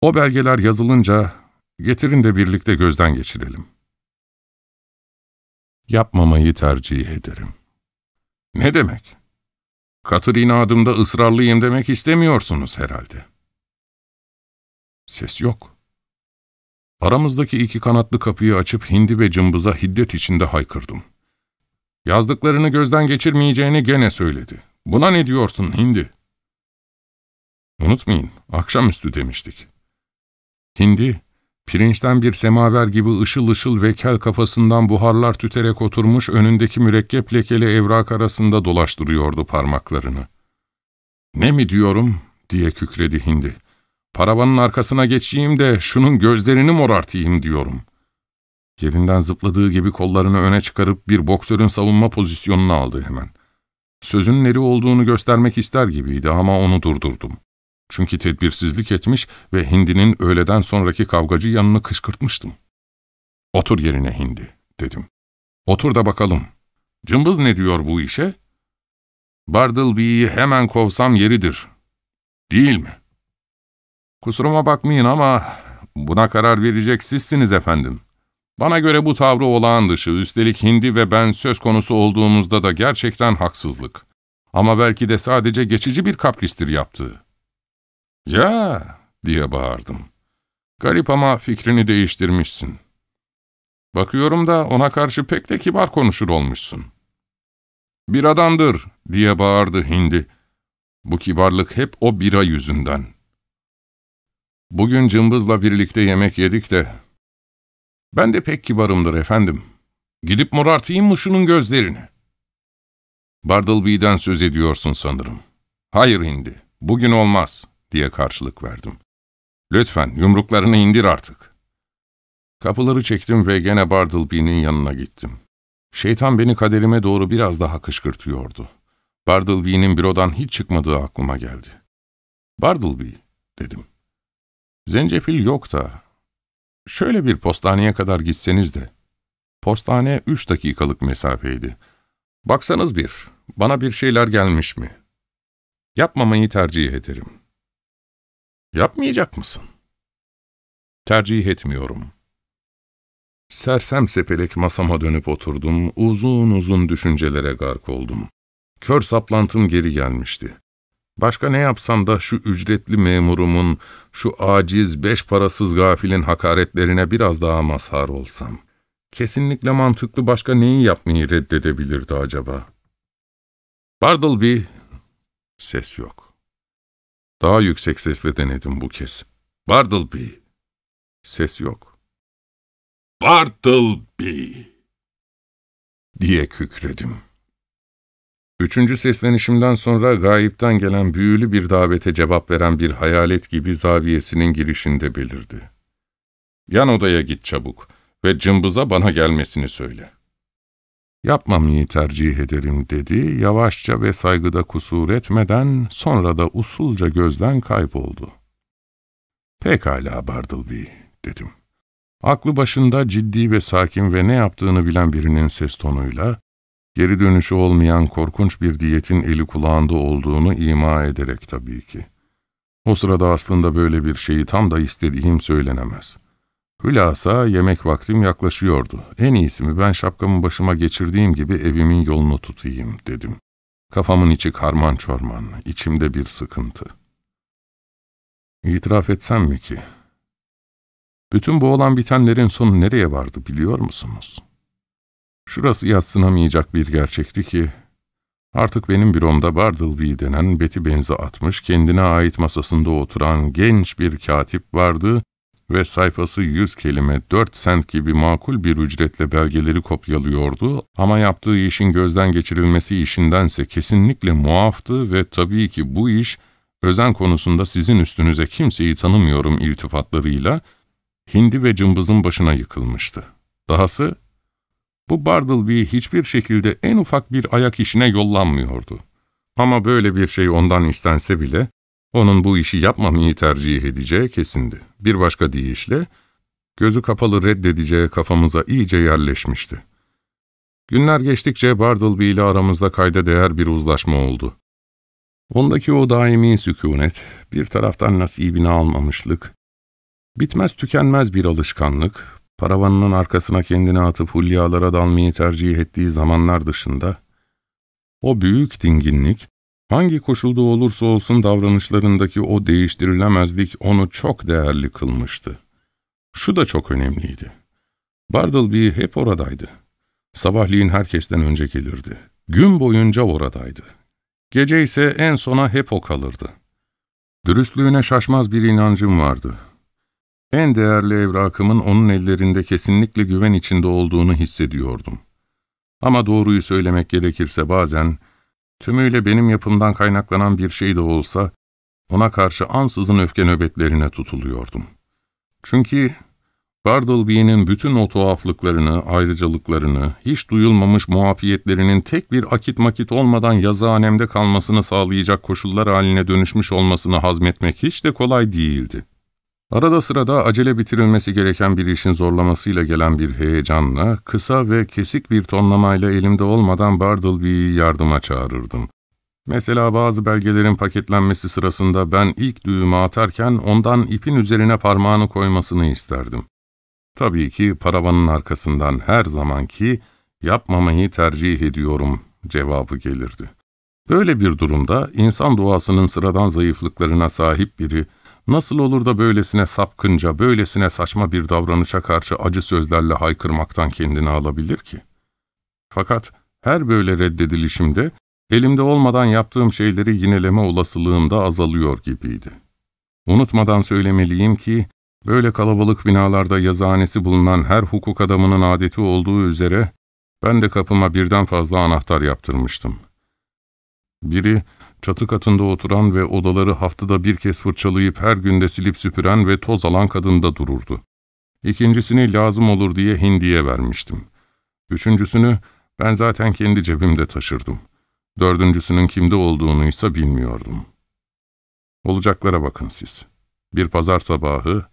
O belgeler yazılınca getirin de birlikte gözden geçirelim. Yapmamayı tercih ederim. Ne demek? Katır inadımda ısrarlıyım demek istemiyorsunuz herhalde. Ses yok. Aramızdaki iki kanatlı kapıyı açıp hindi ve cımbıza hiddet içinde haykırdım. Yazdıklarını gözden geçirmeyeceğini gene söyledi. Buna ne diyorsun hindi? Unutmayın, akşamüstü demiştik. Hindi, pirinçten bir semaver gibi ışıl ışıl ve kel kafasından buharlar tüterek oturmuş önündeki mürekkep lekeli evrak arasında dolaştırıyordu parmaklarını. ''Ne mi diyorum?'' diye kükredi hindi. Paravanın arkasına geçeyim de şunun gözlerini morartayım diyorum. Yerinden zıpladığı gibi kollarını öne çıkarıp bir boksörün savunma pozisyonunu aldı hemen. Sözün neri olduğunu göstermek ister gibiydi ama onu durdurdum. Çünkü tedbirsizlik etmiş ve Hindi'nin öğleden sonraki kavgacı yanını kışkırtmıştım. ''Otur yerine Hindi.'' dedim. ''Otur da bakalım. Cımbız ne diyor bu işe?'' ''Bartleby'yi hemen kovsam yeridir. Değil mi?'' Kusuruma bakmayın ama Buna karar verecek sizsiniz efendim. Bana göre bu tavrı olağan dışı, üstelik Hindi ve ben söz konusu olduğumuzda da gerçekten haksızlık. Ama belki de sadece geçici bir kapristir yaptığı. Ya diye bağırdım. Garip ama fikrini değiştirmişsin. Bakıyorum da ona karşı pek de kibar konuşur olmuşsun. Bir adamdır diye bağırdı Hindi. Bu kibarlık hep o bira yüzünden. Bugün cımbızla birlikte yemek yedik de. Ben de pek kibarımdır efendim. Gidip morartayım mı şunun gözlerini? Bartleby'den söz ediyorsun sanırım. Hayır Hindi, bugün olmaz diye karşılık verdim. Lütfen yumruklarını indir artık. Kapıları çektim ve gene Bartleby'nin yanına gittim. Şeytan beni kaderime doğru biraz daha kışkırtıyordu. Bartleby'nin bürodan hiç çıkmadığı aklıma geldi. Bartleby, dedim. Zencefil yok da, şöyle bir postaneye kadar gitseniz de. Postane üç dakikalık mesafeydi. Baksanız bir, bana bir şeyler gelmiş mi? Yapmamayı tercih ederim. Yapmayacak mısın? Tercih etmiyorum. Sersem sepelek masama dönüp oturdum, uzun uzun düşüncelere gark oldum. Kör saplantım geri gelmişti. Başka ne yapsam da şu ücretli memurumun, şu aciz, beş parasız gafilin hakaretlerine biraz daha mazhar olsam. Kesinlikle mantıklı başka neyi yapmayı reddedebilirdi acaba? Bartleby, ses yok. Daha yüksek sesle denedim bu kez. Bartleby, ses yok. Bartleby, diye kükredim. Üçüncü seslenişimden sonra gayipten gelen büyülü bir davete cevap veren bir hayalet gibi zaviyesinin girişinde belirdi. Yan odaya git çabuk ve cımbıza bana gelmesini söyle. Yapmamayı tercih ederim dedi, yavaşça ve saygıda kusur etmeden sonra da usulca gözden kayboldu. Pekala Bartleby, dedim. Aklı başında ciddi ve sakin ve ne yaptığını bilen birinin ses tonuyla, geri dönüşü olmayan korkunç bir diyetin eli kulağında olduğunu ima ederek tabii ki. O sırada aslında böyle bir şeyi tam da istediğim söylenemez. Hülasa yemek vaktim yaklaşıyordu. En iyisi mi ben şapkamı başıma geçirdiğim gibi evimin yolunu tutayım dedim. Kafamın içi karman çorman, içimde bir sıkıntı. İtiraf etsem mi ki? Bütün bu olan bitenlerin sonu nereye vardı biliyor musunuz? Şurası yatsınamayacak bir gerçekti ki, artık benim büromda Bartleby denen beti benzi atmış, kendine ait masasında oturan genç bir katip vardı ve sayfası yüz kelime, dört sent gibi makul bir ücretle belgeleri kopyalıyordu ama yaptığı işin gözden geçirilmesi işindense kesinlikle muaftı ve tabii ki bu iş, özen konusunda sizin üstünüze kimseyi tanımıyorum iltifatlarıyla, hindi ve cımbızın başına yıkılmıştı. Dahası, bu Bartleby hiçbir şekilde en ufak bir ayak işine yollanmıyordu. Ama böyle bir şey ondan istense bile, onun bu işi yapmamayı tercih edeceği kesindi. Bir başka deyişle, gözü kapalı reddedeceği kafamıza iyice yerleşmişti. Günler geçtikçe Bartleby ile aramızda kayda değer bir uzlaşma oldu. Ondaki o daimi sükunet, bir taraftan nasibini almamışlık, bitmez tükenmez bir alışkanlık, paravanının arkasına kendini atıp hulyalara dalmayı tercih ettiği zamanlar dışında, o büyük dinginlik, hangi koşulda olursa olsun davranışlarındaki o değiştirilemezlik onu çok değerli kılmıştı. Şu da çok önemliydi. Bartleby hep oradaydı. Sabahleyin herkesten önce gelirdi. Gün boyunca oradaydı. Gece ise en sona hep o kalırdı. Dürüstlüğüne şaşmaz bir inancım vardı. En değerli evrakımın onun ellerinde kesinlikle güven içinde olduğunu hissediyordum. Ama doğruyu söylemek gerekirse bazen, tümüyle benim yapımdan kaynaklanan bir şey de olsa, ona karşı ansızın öfke nöbetlerine tutuluyordum. Çünkü Bartleby'nin bütün o tuhaflıklarını, ayrıcalıklarını, hiç duyulmamış muafiyetlerinin tek bir akit makit olmadan yazıhanemde kalmasını sağlayacak koşullar haline dönüşmüş olmasını hazmetmek hiç de kolay değildi. Arada sırada acele bitirilmesi gereken bir işin zorlamasıyla gelen bir heyecanla, kısa ve kesik bir tonlamayla elimde olmadan Bartleby'yi yardıma çağırırdım. Mesela bazı belgelerin paketlenmesi sırasında ben ilk düğümü atarken ondan ipin üzerine parmağını koymasını isterdim. Tabii ki paravanın arkasından her zamanki yapmamayı tercih ediyorum cevabı gelirdi. Böyle bir durumda insan doğasının sıradan zayıflıklarına sahip biri nasıl olur da böylesine sapkınca, böylesine saçma bir davranışa karşı acı sözlerle haykırmaktan kendini alabilir ki? Fakat her böyle reddedilişimde elimde olmadan yaptığım şeyleri yineleme olasılığım da azalıyor gibiydi. Unutmadan söylemeliyim ki, böyle kalabalık binalarda yazıhanesi bulunan her hukuk adamının adeti olduğu üzere, ben de kapıma birden fazla anahtar yaptırmıştım. Biri, çatı katında oturan ve odaları haftada bir kez fırçalayıp her günde silip süpüren ve toz alan kadında dururdu. İkincisini lazım olur diye hindiye vermiştim. Üçüncüsünü ben zaten kendi cebimde taşırdım. Dördüncüsünün kimde olduğunu ise bilmiyordum. Olacaklara bakın siz. Bir pazar sabahı,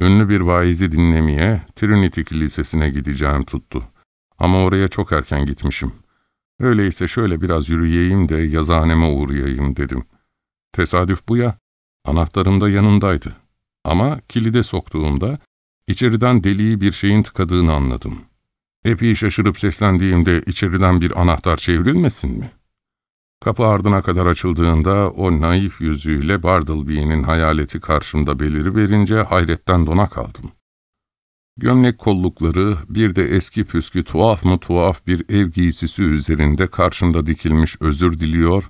ünlü bir vaizi dinlemeye Trinity Kilisesi'ne gideceğim tuttu. Ama oraya çok erken gitmişim. Öyleyse şöyle biraz yürüyeyim de yazıhaneme uğrayayım dedim. Tesadüf bu ya, anahtarım da yanındaydı. Ama kilide soktuğumda içeriden deliği bir şeyin tıkadığını anladım. Epey şaşırıp seslendiğimde içeriden bir anahtar çevrilmesin mi? Kapı ardına kadar açıldığında o naif yüzüyle Bartleby'nin hayaleti karşımda beliriverince hayretten dona kaldım. Gömlek kollukları bir de eski püskü tuhaf mı tuhaf bir ev giysisi üzerinde karşımda dikilmiş özür diliyor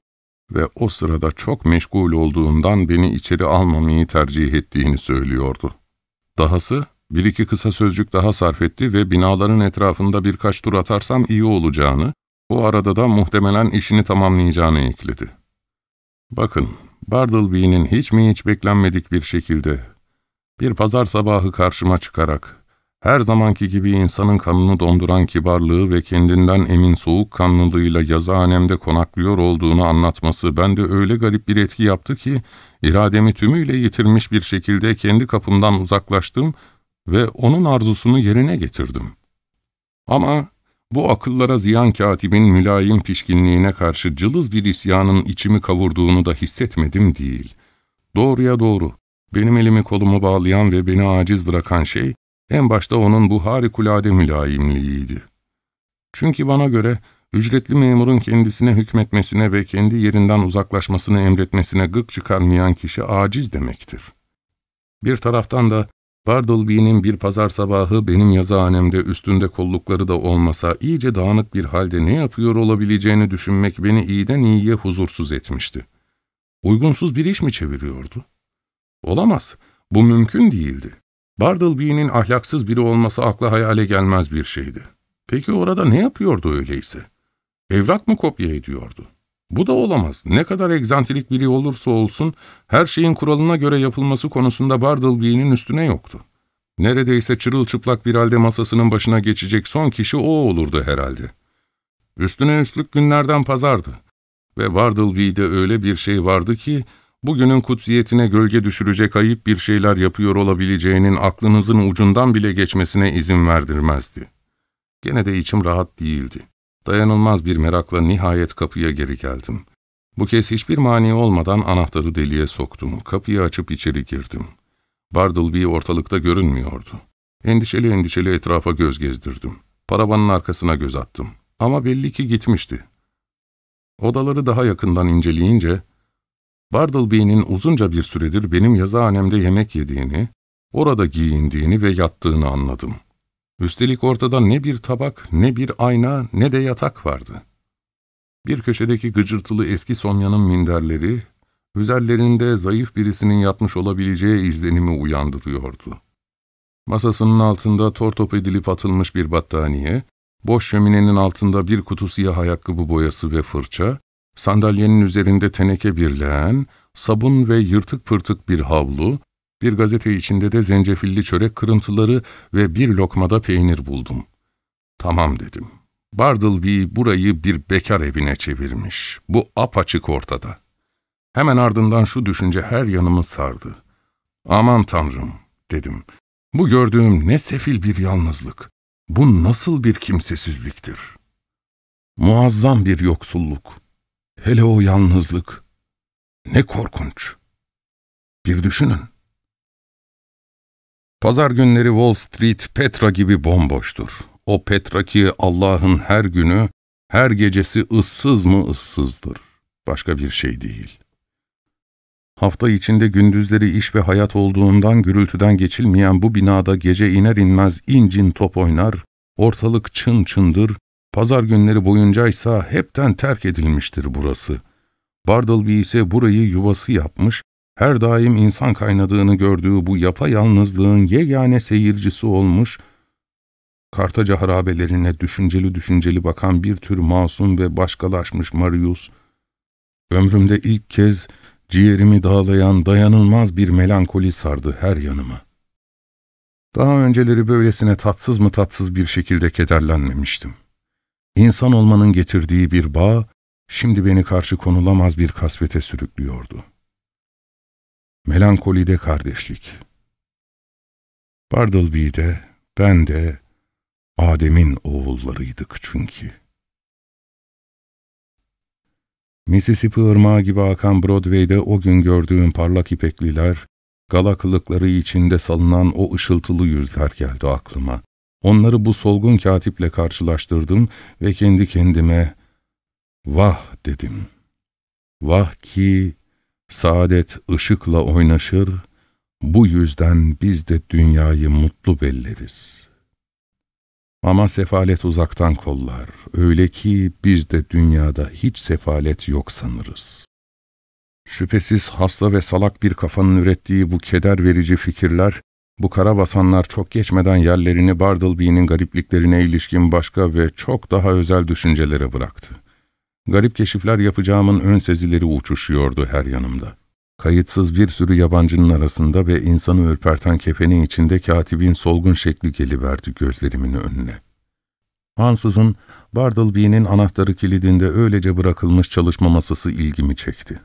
ve o sırada çok meşgul olduğundan beni içeri almamayı tercih ettiğini söylüyordu. Dahası bir iki kısa sözcük daha sarf etti ve binaların etrafında birkaç tur atarsam iyi olacağını, bu arada da muhtemelen işini tamamlayacağını ekledi. Bakın, Bartleby'nin hiç mi hiç beklenmedik bir şekilde, bir pazar sabahı karşıma çıkarak, her zamanki gibi insanın kanını donduran kibarlığı ve kendinden emin soğukkanlılığıyla yazıhanemde konaklıyor olduğunu anlatması bende öyle garip bir etki yaptı ki, irademi tümüyle yitirmiş bir şekilde kendi kapımdan uzaklaştım ve onun arzusunu yerine getirdim. Ama bu akıllara ziyan katibin mülayim pişkinliğine karşı cılız bir isyanın içimi kavurduğunu da hissetmedim değil. Doğruya doğru, benim elimi kolumu bağlayan ve beni aciz bırakan şey, en başta onun bu harikulade mülayimliğiydi. Çünkü bana göre ücretli memurun kendisine hükmetmesine ve kendi yerinden uzaklaşmasını emretmesine gık çıkarmayan kişi aciz demektir. Bir taraftan da Bartleby'nin bir pazar sabahı benim yazıhanemde üstünde kollukları da olmasa iyice dağınık bir halde ne yapıyor olabileceğini düşünmek beni iyiden iyiye huzursuz etmişti. Uygunsuz bir iş mi çeviriyordu? Olamaz, bu mümkün değildi. Bartleby'nin ahlaksız biri olması akla hayale gelmez bir şeydi. Peki orada ne yapıyordu öyleyse? Evrak mı kopya ediyordu? Bu da olamaz. Ne kadar egzantrik biri olursa olsun, her şeyin kuralına göre yapılması konusunda Bartleby'nin üstüne yoktu. Neredeyse çırılçıplak bir halde masasının başına geçecek son kişi o olurdu herhalde. Üstüne üstlük günlerden pazardı. Ve Bartleby'de öyle bir şey vardı ki, bugünün kutsiyetine gölge düşürecek ayıp bir şeyler yapıyor olabileceğinin aklınızın ucundan bile geçmesine izin verdirmezdi. Gene de içim rahat değildi. Dayanılmaz bir merakla nihayet kapıya geri geldim. Bu kez hiçbir mani olmadan anahtarı deliğe soktum. Kapıyı açıp içeri girdim. Bartleby ortalıkta görünmüyordu. Endişeli endişeli etrafa göz gezdirdim. Paravanın arkasına göz attım. Ama belli ki gitmişti. Odaları daha yakından inceleyince, Bartleby'nin uzunca bir süredir benim yazıhanemde yemek yediğini, orada giyindiğini ve yattığını anladım. Üstelik ortada ne bir tabak, ne bir ayna, ne de yatak vardı. Bir köşedeki gıcırtılı eski somyanın minderleri, üzerlerinde zayıf birisinin yatmış olabileceği izlenimi uyandırıyordu. Masasının altında tortop edilip atılmış bir battaniye, boş şöminenin altında bir kutu siyah ayakkabı boyası ve fırça, sandalyenin üzerinde teneke bir leğen, sabun ve yırtık pırtık bir havlu, bir gazete içinde de zencefilli çörek kırıntıları ve bir lokmada peynir buldum. Tamam dedim. Bartleby burayı bir bekar evine çevirmiş. Bu apaçık ortada. Hemen ardından şu düşünce her yanımı sardı. Aman tanrım dedim. Bu gördüğüm ne sefil bir yalnızlık. Bu nasıl bir kimsesizliktir? Muazzam bir yoksulluk. Hele o yalnızlık. Ne korkunç. Bir düşünün. Pazar günleri Wall Street Petra gibi bomboştur. O Petra ki Allah'ın her günü, her gecesi ıssız mı ıssızdır. Başka bir şey değil. Hafta içinde gündüzleri iş ve hayat olduğundan gürültüden geçilmeyen bu binada gece iner inmez incin top oynar, ortalık çın çındır, pazar günleri boyuncaysa hepten terk edilmiştir burası. Bartleby ise burayı yuvası yapmış, her daim insan kaynadığını gördüğü bu yapayalnızlığın yegane seyircisi olmuş, Kartaca harabelerine düşünceli düşünceli bakan bir tür masum ve başkalaşmış Marius, ömrümde ilk kez ciğerimi dağlayan dayanılmaz bir melankoli sardı her yanıma. Daha önceleri böylesine tatsız mı tatsız bir şekilde kederlenmemiştim. İnsan olmanın getirdiği bir bağ, şimdi beni karşı konulamaz bir kasvete sürüklüyordu. Melankolide kardeşlik. Bartleby'de, ben de, Adem'in oğullarıydık çünkü. Mississippi ırmağı gibi akan Broadway'de o gün gördüğüm parlak ipekliler, gala kılıkları içinde salınan o ışıltılı yüzler geldi aklıma. Onları bu solgun katiple karşılaştırdım ve kendi kendime, vah dedim. Vah ki saadet ışıkla oynaşır, bu yüzden biz de dünyayı mutlu belleriz.'' Ama sefalet uzaktan kollar, öyle ki biz de dünyada hiç sefalet yok sanırız. Şüphesiz hasta ve salak bir kafanın ürettiği bu keder verici fikirler, bu kara basanlar çok geçmeden yerlerini Bartleby'nin garipliklerine ilişkin başka ve çok daha özel düşüncelere bıraktı. Garip keşifler yapacağımın ön sezileri uçuşuyordu her yanımda. Kayıtsız bir sürü yabancının arasında ve insanı ürperten kefenin içinde katibin solgun şekli geliverdi gözlerimin önüne. Ansızın Bartleby'nin anahtarı kilidinde öylece bırakılmış çalışma masası ilgimi çekti.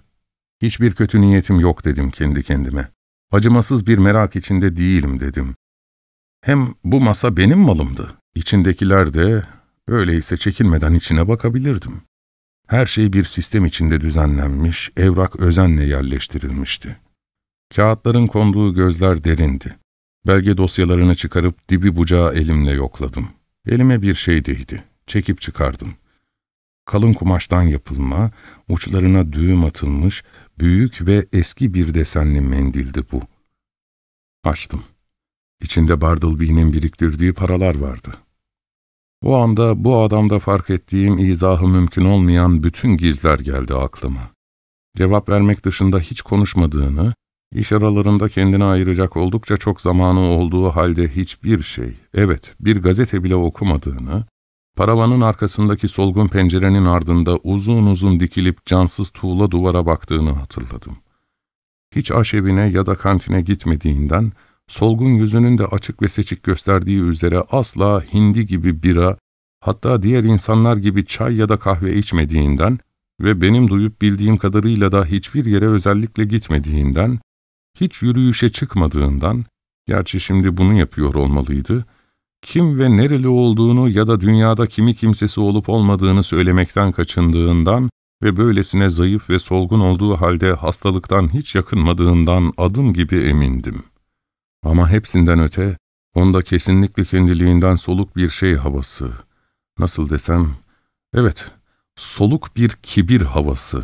Hiçbir kötü niyetim yok dedim kendi kendime. Acımasız bir merak içinde değilim dedim. Hem bu masa benim malımdı. İçindekiler de öyleyse çekinmeden içine bakabilirdim. Her şey bir sistem içinde düzenlenmiş, evrak özenle yerleştirilmişti. Kağıtların konduğu gözler derindi. Belge dosyalarını çıkarıp dibi bucağı elimle yokladım. Elime bir şey değdi. Çekip çıkardım. Kalın kumaştan yapılma, uçlarına düğüm atılmış, büyük ve eski bir desenli mendildi bu. Açtım. İçinde Bartleby'nin biriktirdiği paralar vardı. O anda bu adamda fark ettiğim izahı mümkün olmayan bütün gizler geldi aklıma. Cevap vermek dışında hiç konuşmadığını, iş aralarında kendine ayıracak oldukça çok zamanı olduğu halde hiçbir şey, evet bir gazete bile okumadığını, paravanın arkasındaki solgun pencerenin ardında uzun uzun dikilip cansız tuğla duvara baktığını hatırladım. Hiç aşevine ya da kantine gitmediğinden, solgun yüzünün de açık ve seçik gösterdiği üzere asla hindi gibi bira, hatta diğer insanlar gibi çay ya da kahve içmediğinden ve benim duyup bildiğim kadarıyla da hiçbir yere özellikle gitmediğinden, hiç yürüyüşe çıkmadığından, gerçi şimdi bunu yapıyor olmalıydı, kim ve nereli olduğunu ya da dünyada kimi kimsesi olup olmadığını söylemekten kaçındığından ve böylesine zayıf ve solgun olduğu halde hastalıktan hiç yakınmadığından adım gibi emindim.'' Ama hepsinden öte, onda kesinlikle kendiliğinden soluk bir şey havası. Nasıl desem, evet, soluk bir kibir havası.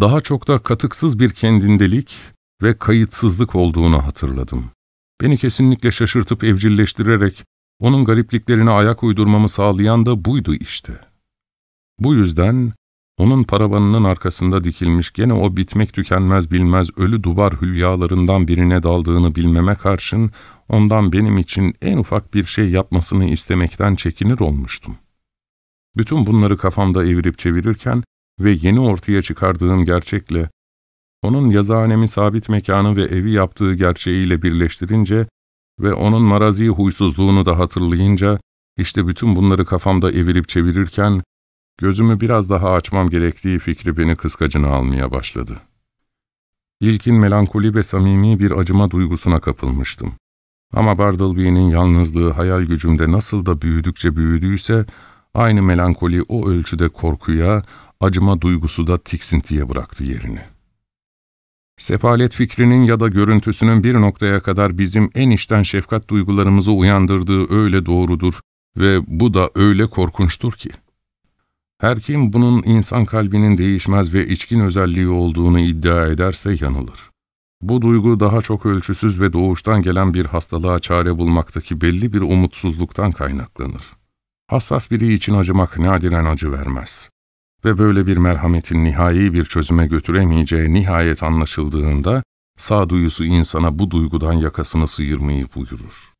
Daha çok da katıksız bir kendindelik ve kayıtsızlık olduğunu hatırladım. Beni kesinlikle şaşırtıp evcilleştirerek onun garipliklerine ayak uydurmamı sağlayan da buydu işte. Bu yüzden onun paravanının arkasında dikilmiş gene o bitmek tükenmez bilmez ölü duvar hülyalarından birine daldığını bilmeme karşın ondan benim için en ufak bir şey yapmasını istemekten çekinir olmuştum. Bütün bunları kafamda evirip çevirirken ve yeni ortaya çıkardığım gerçekle, onun yazıhanemi sabit mekanı ve evi yaptığı gerçeğiyle birleştirince ve onun marazi huysuzluğunu da hatırlayınca, işte bütün bunları kafamda evirip çevirirken, Gözümü biraz daha açmam gerektiği fikri beni kıskacına almaya başladı. İlkin melankoli ve samimi bir acıma duygusuna kapılmıştım. Ama Bartleby'nin yalnızlığı hayal gücümde nasıl da büyüdükçe büyüdüyse, aynı melankoli o ölçüde korkuya, acıma duygusu da tiksintiye bıraktı yerini. Sefalet fikrinin ya da görüntüsünün bir noktaya kadar bizim en içten şefkat duygularımızı uyandırdığı öyle doğrudur ve bu da öyle korkunçtur ki. Her kim bunun insan kalbinin değişmez ve içkin özelliği olduğunu iddia ederse yanılır. Bu duygu daha çok ölçüsüz ve doğuştan gelen bir hastalığa çare bulmaktaki belli bir umutsuzluktan kaynaklanır. Hassas biri için acımak nadiren acı vermez. Ve böyle bir merhametin nihai bir çözüme götüremeyeceği nihayet anlaşıldığında, sağduyusu insana bu duygudan yakasını sıyırmayı buyurur.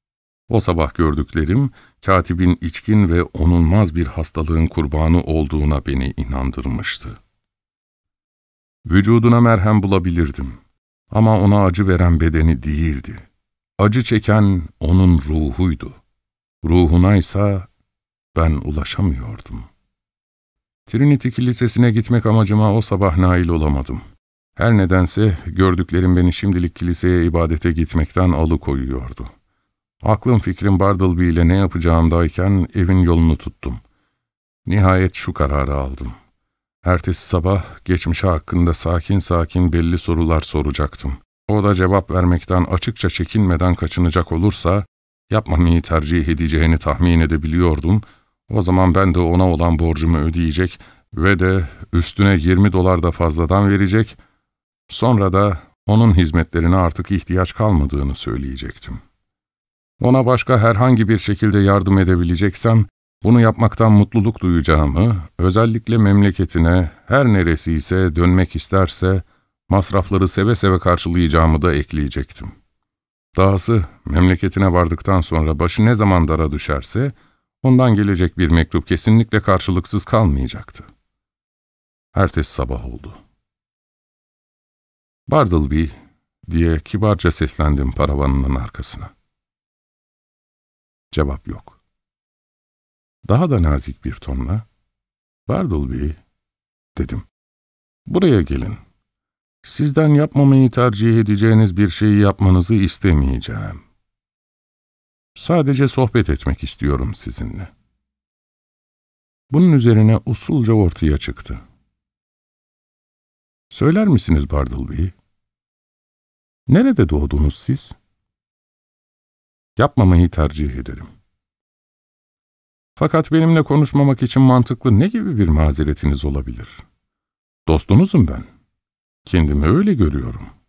O sabah gördüklerim, katibin içkin ve onulmaz bir hastalığın kurbanı olduğuna beni inandırmıştı. Vücuduna merhem bulabilirdim. Ama ona acı veren bedeni değildi. Acı çeken onun ruhuydu. Ruhuna ise ben ulaşamıyordum. Trinity Kilisesi'ne gitmek amacıma o sabah nail olamadım. Her nedense gördüklerim beni şimdilik kiliseye ibadete gitmekten alıkoyuyordu. Aklım fikrim Bartleby ile ne yapacağımdayken evin yolunu tuttum. Nihayet şu kararı aldım. Ertesi sabah geçmişe hakkında sakin sakin belli sorular soracaktım. O da cevap vermekten açıkça çekinmeden kaçınacak olursa, yapmamayı tercih edeceğini tahmin edebiliyordum. O zaman ben de ona olan borcumu ödeyecek ve de üstüne 20 dolar da fazladan verecek, sonra da onun hizmetlerine artık ihtiyaç kalmadığını söyleyecektim. Ona başka herhangi bir şekilde yardım edebileceksem, bunu yapmaktan mutluluk duyacağımı, özellikle memleketine, her neresi ise dönmek isterse, masrafları seve seve karşılayacağımı da ekleyecektim. Dahası memleketine vardıktan sonra başı ne zaman dara düşerse, ondan gelecek bir mektup kesinlikle karşılıksız kalmayacaktı. Ertesi sabah oldu. Bartleby diye kibarca seslendim paravanının arkasına. Cevap yok. Daha da nazik bir tonla, ''Bartleby'' dedim. ''Buraya gelin. Sizden yapmamayı tercih edeceğiniz bir şeyi yapmanızı istemeyeceğim. Sadece sohbet etmek istiyorum sizinle.'' Bunun üzerine usulca ortaya çıktı. ''Söyler misiniz Bartleby? Nerede doğdunuz siz?'' ''Yapmamayı tercih ederim.'' Fakat benimle konuşmamak için mantıklı ne gibi bir mazeretiniz olabilir? Dostunuzum ben. Kendimi öyle görüyorum.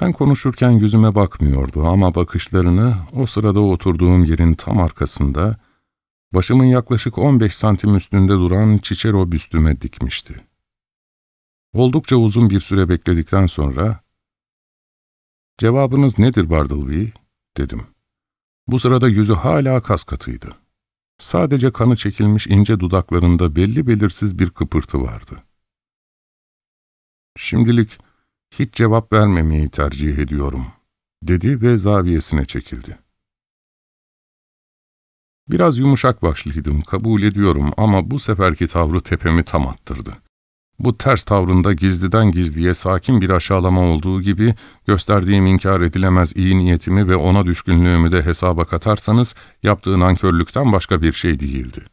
Ben konuşurken yüzüme bakmıyordu ama bakışlarını o sırada oturduğum yerin tam arkasında, başımın yaklaşık 15 santim üstünde duran Çiçero büstüme dikmişti. Oldukça uzun bir süre bekledikten sonra, ''Cevabınız nedir Bartleby?'' dedim. Bu sırada yüzü hala kas katıydı. Sadece kanı çekilmiş ince dudaklarında belli belirsiz bir kıpırtı vardı. Şimdilik hiç cevap vermemeyi tercih ediyorum, dedi ve zaviyesine çekildi. Biraz yumuşak başlıydım, kabul ediyorum ama bu seferki tavrı tepemi tam attırdı. Bu ters tavrında gizliden gizliye sakin bir aşağılama olduğu gibi gösterdiğim inkar edilemez iyi niyetimi ve ona düşkünlüğümü de hesaba katarsanız yaptığı nankörlükten başka bir şey değildi.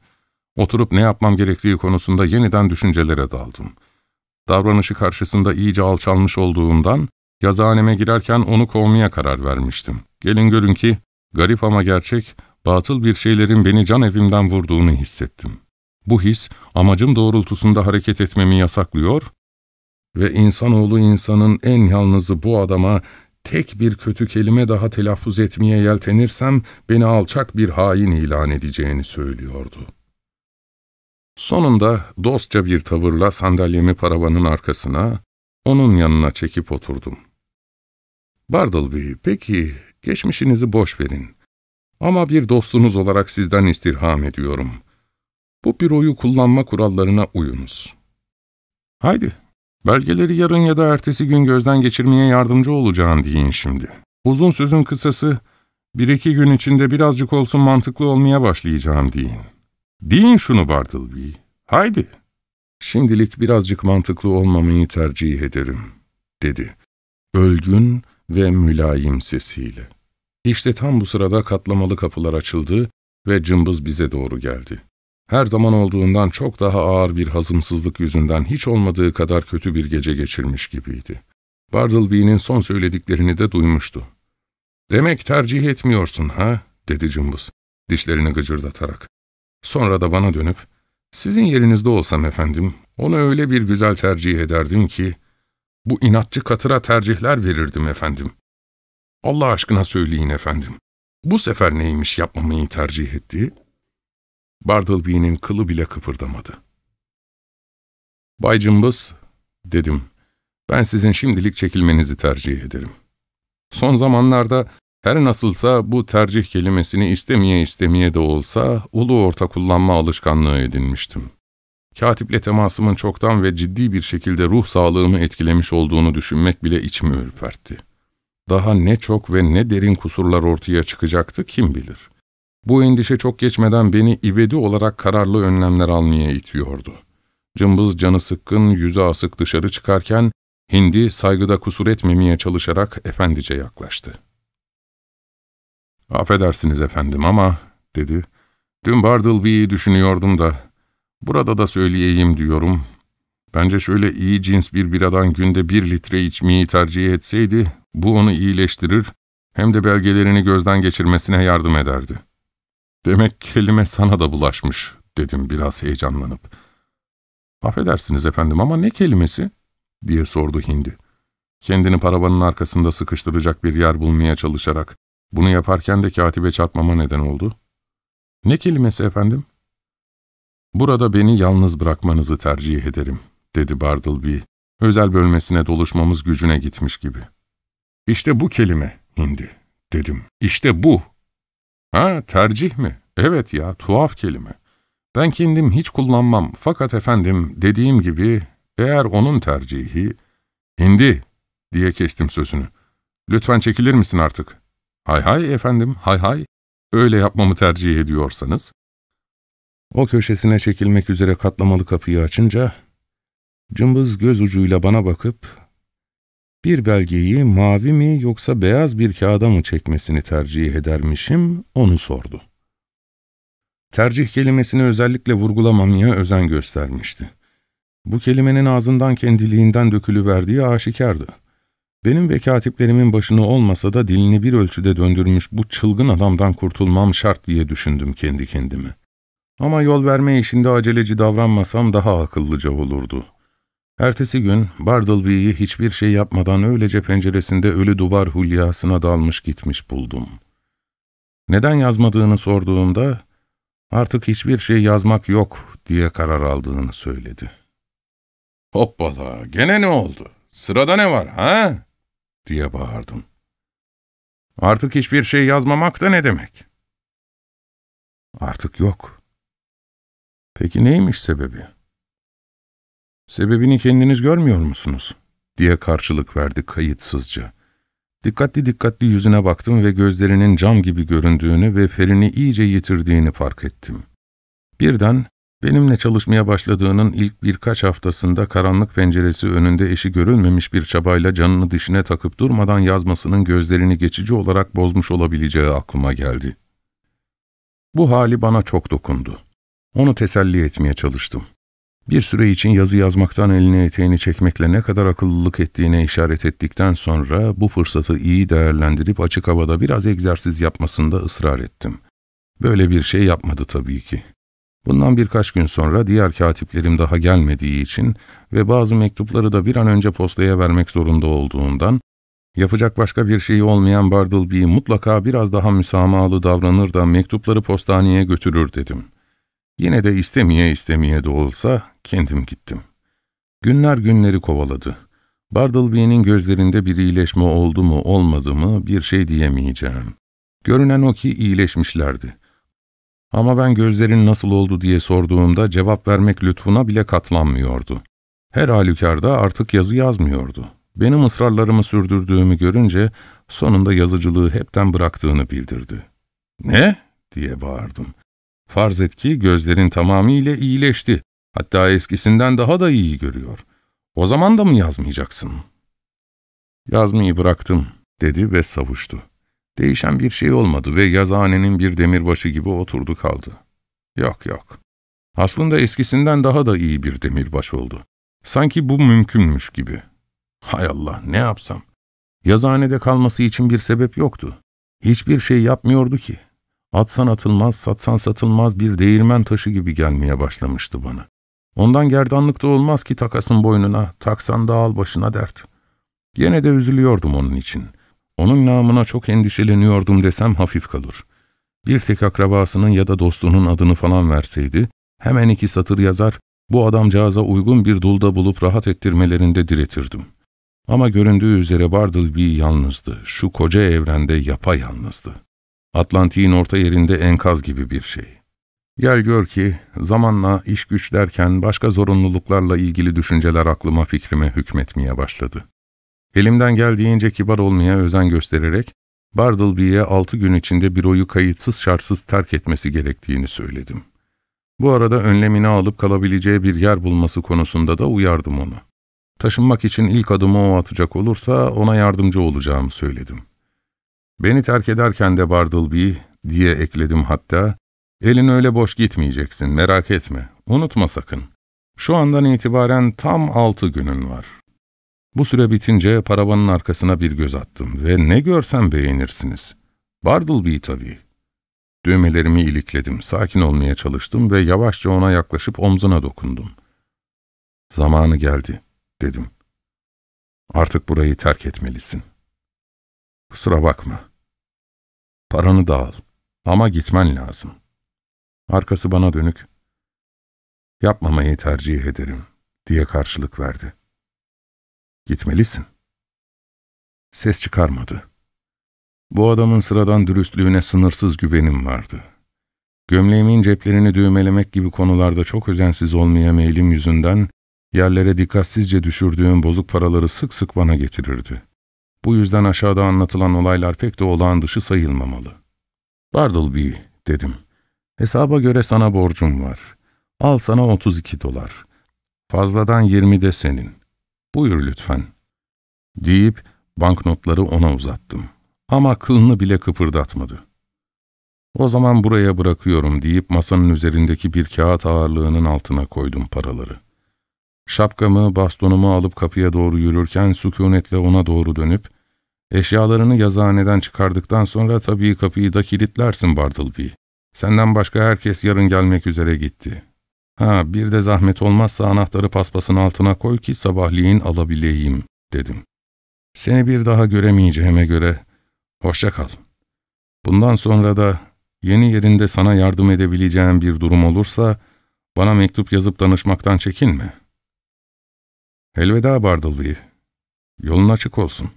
Oturup ne yapmam gerektiği konusunda yeniden düşüncelere daldım. Davranışı karşısında iyice alçalmış olduğundan yazıhaneme girerken onu kovmaya karar vermiştim. Gelin görün ki garip ama gerçek, batıl bir şeylerin beni can evimden vurduğunu hissettim. Bu his, amacım doğrultusunda hareket etmemi yasaklıyor ve insanoğlu insanın en yalnızı bu adama tek bir kötü kelime daha telaffuz etmeye yeltenirsem beni alçak bir hain ilan edeceğini söylüyordu. Sonunda dostça bir tavırla sandalyemi paravanın arkasına, onun yanına çekip oturdum. Bartleby, peki geçmişinizi boş verin. Ama bir dostunuz olarak sizden istirham ediyorum.'' Bu büroyu kullanma kurallarına uyunuz. Haydi, belgeleri yarın ya da ertesi gün gözden geçirmeye yardımcı olacağım deyin şimdi. Uzun sözün kısası, bir iki gün içinde birazcık olsun mantıklı olmaya başlayacağım deyin. Deyin şunu Bartleby, haydi. Şimdilik birazcık mantıklı olmamayı tercih ederim, dedi. Ölgün ve mülayim sesiyle. İşte tam bu sırada katlamalı kapılar açıldı ve cımbız bize doğru geldi. Her zaman olduğundan çok daha ağır bir hazımsızlık yüzünden hiç olmadığı kadar kötü bir gece geçirmiş gibiydi. Bartleby'nin son söylediklerini de duymuştu. ''Demek tercih etmiyorsun ha?'' dedi cımbız, dişlerini gıcırdatarak. Sonra da bana dönüp, ''Sizin yerinizde olsam efendim, onu öyle bir güzel tercih ederdim ki, bu inatçı katıra tercihler verirdim efendim. Allah aşkına söyleyin efendim, bu sefer neymiş yapmamayı tercih ettiği?'' Bartleby'nin kılı bile kıpırdamadı. ''Bay Cımbız'' dedim, ''ben sizin şimdilik çekilmenizi tercih ederim. Son zamanlarda her nasılsa bu tercih kelimesini istemeye istemeye de olsa ulu orta kullanma alışkanlığı edinmiştim. Katiple temasımın çoktan ve ciddi bir şekilde ruh sağlığımı etkilemiş olduğunu düşünmek bile içimi ürpertti. Daha ne çok ve ne derin kusurlar ortaya çıkacaktı kim bilir. Bu endişe çok geçmeden beni ibedi olarak kararlı önlemler almaya itiyordu. Cımbız canı sıkkın, yüzü asık dışarı çıkarken, Hindi saygıda kusur etmemeye çalışarak efendice yaklaştı. ''Affedersiniz efendim ama'' dedi. ''Dün Bartleby'yi düşünüyordum da, burada da söyleyeyim diyorum. Bence şöyle iyi cins bir biradan günde bir litre içmeyi tercih etseydi, bu onu iyileştirir, hem de belgelerini gözden geçirmesine yardım ederdi.'' ''Demek kelime sana da bulaşmış.'' dedim biraz heyecanlanıp. ''Affedersiniz efendim ama ne kelimesi?'' diye sordu Hindi. Kendini paravanın arkasında sıkıştıracak bir yer bulmaya çalışarak, bunu yaparken de katibe çarpmama neden oldu. ''Ne kelimesi efendim?'' ''Burada beni yalnız bırakmanızı tercih ederim.'' dedi Bartleby, özel bölmesine doluşmamız gücüne gitmiş gibi. ''İşte bu kelime, Hindi.'' dedim. ''İşte bu.'' Ha, tercih mi? Evet ya, tuhaf kelime. Ben kendim hiç kullanmam fakat efendim dediğim gibi eğer onun tercihi... Hindi diye kestim sözünü. Lütfen çekilir misin artık? Hay hay efendim, hay hay. Öyle yapmamı tercih ediyorsanız. O köşesine çekilmek üzere katlamalı kapıyı açınca, cımbız göz ucuyla bana bakıp bir belgeyi mavi mi yoksa beyaz bir kağıda mı çekmesini tercih edermişim, onu sordu. Tercih kelimesini özellikle vurgulamamaya özen göstermişti. Bu kelimenin ağzından kendiliğinden dökülüverdiği aşikardı. Benim ve katiplerimin başını olmasa da dilini bir ölçüde döndürmüş bu çılgın adamdan kurtulmam şart diye düşündüm kendi kendime. Ama yol verme işinde aceleci davranmasam daha akıllıca olurdu. Ertesi gün Bartleby'yi hiçbir şey yapmadan öylece penceresinde ölü duvar hulyasına dalmış gitmiş buldum. Neden yazmadığını sorduğumda, artık hiçbir şey yazmak yok diye karar aldığını söyledi. ''Hoppala, gene ne oldu? Sırada ne var, ha?'' Diye bağırdım. ''Artık hiçbir şey yazmamak da ne demek?'' ''Artık yok.'' ''Peki neymiş sebebi?'' ''Sebebini kendiniz görmüyor musunuz?'' diye karşılık verdi kayıtsızca. Dikkatli dikkatli yüzüne baktım ve gözlerinin cam gibi göründüğünü ve ferini iyice yitirdiğini fark ettim. Birden benimle çalışmaya başladığının ilk birkaç haftasında karanlık penceresi önünde eşi görülmemiş bir çabayla canını dişine takıp durmadan yazmasının gözlerini geçici olarak bozmuş olabileceği aklıma geldi. Bu hali bana çok dokundu. Onu teselli etmeye çalıştım. Bir süre için yazı yazmaktan elini eteğini çekmekle ne kadar akıllılık ettiğine işaret ettikten sonra bu fırsatı iyi değerlendirip açık havada biraz egzersiz yapmasında ısrar ettim. Böyle bir şey yapmadı tabii ki. Bundan birkaç gün sonra diğer katiplerim daha gelmediği için ve bazı mektupları da bir an önce postaya vermek zorunda olduğundan, yapacak başka bir şey olmayan Bartleby mutlaka biraz daha müsamahalı davranır da mektupları postaneye götürür dedim.'' Yine de istemeye istemeye de olsa kendim gittim. Günler günleri kovaladı. Bartleby'nin gözlerinde bir iyileşme oldu mu olmadı mı bir şey diyemeyeceğim. Görünen o ki iyileşmişlerdi. Ama ben gözlerin nasıl oldu diye sorduğumda cevap vermek lütfuna bile katlanmıyordu. Her halükarda artık yazı yazmıyordu. Benim ısrarlarımı sürdürdüğümü görünce sonunda yazıcılığı hepten bıraktığını bildirdi. ''Ne?'' diye bağırdım. Farz et ki gözlerin tamamıyla iyileşti. Hatta eskisinden daha da iyi görüyor. O zaman da mı yazmayacaksın? Yazmayı bıraktım, dedi ve savuştu. Değişen bir şey olmadı ve yazıhanenin bir demirbaşı gibi oturdu kaldı. Yok yok, Aslında eskisinden daha da iyi bir demirbaş oldu. Sanki bu mümkünmüş gibi. Hay Allah, ne yapsam? Yazıhanede kalması için bir sebep yoktu. Hiçbir şey yapmıyordu ki. Atsan atılmaz, satsan satılmaz bir değirmen taşı gibi gelmeye başlamıştı bana. Ondan gerdanlık da olmaz ki takasın boynuna, taksan da al başına dert. Yine de üzülüyordum onun için. Onun namına çok endişeleniyordum desem hafif kalır. Bir tek akrabasının ya da dostunun adını falan verseydi, hemen iki satır yazar, bu adamcağıza uygun bir dulda bulup rahat ettirmelerinde diretirdim. Ama göründüğü üzere Bartleby yalnızdı, şu koca evrende yapayalnızdı. Atlantik'in orta yerinde enkaz gibi bir şey. Gel gör ki zamanla iş güç derken başka zorunluluklarla ilgili düşünceler aklıma fikrime hükmetmeye başladı. Elimden geldiğince kibar olmaya özen göstererek Bartleby'ye altı gün içinde büroyu kayıtsız şartsız terk etmesi gerektiğini söyledim. Bu arada önlemini alıp kalabileceği bir yer bulması konusunda da uyardım onu. Taşınmak için ilk adımı o atacak olursa ona yardımcı olacağımı söyledim. Beni terk ederken de Bartleby diye ekledim hatta, elin öyle boş gitmeyeceksin merak etme, unutma sakın. Şu andan itibaren tam altı günün var. Bu süre bitince paravanın arkasına bir göz attım ve ne görsem beğenirsiniz. Bartleby tabii. Düğmelerimi ilikledim, sakin olmaya çalıştım ve yavaşça ona yaklaşıp omzuna dokundum. Zamanı geldi, dedim. Artık burayı terk etmelisin. Kusura bakma. Paranı da al ama gitmen lazım. Arkası bana dönük. Yapmamayı tercih ederim, diye karşılık verdi. Gitmelisin. Ses çıkarmadı. Bu adamın sıradan dürüstlüğüne sınırsız güvenim vardı. Gömleğimin ceplerini düğmelemek gibi konularda çok özensiz olmaya meylim yüzünden yerlere dikkatsizce düşürdüğüm bozuk paraları sık sık bana getirirdi. Bu yüzden aşağıda anlatılan olaylar pek de olağan dışı sayılmamalı. Bartleby, dedim. Hesaba göre sana borcum var. Al sana 32 dolar. Fazladan 20 de senin. Buyur lütfen. Deyip banknotları ona uzattım. Ama kılını bile kıpırdatmadı. O zaman buraya bırakıyorum deyip masanın üzerindeki bir kağıt ağırlığının altına koydum paraları. Şapkamı, bastonumu alıp kapıya doğru yürürken sükunetle ona doğru dönüp, eşyalarını yazıhaneden çıkardıktan sonra tabii kapıyı da kilitlersin Bartleby. Senden başka herkes yarın gelmek üzere gitti. Ha bir de zahmet olmazsa anahtarı paspasın altına koy ki sabahleyin alabileyim dedim. Seni bir daha göremeyeceğime göre hoşça kal. Bundan sonra da yeni yerinde sana yardım edebileceğim bir durum olursa bana mektup yazıp danışmaktan çekinme. Elveda Bartleby. Yolun açık olsun.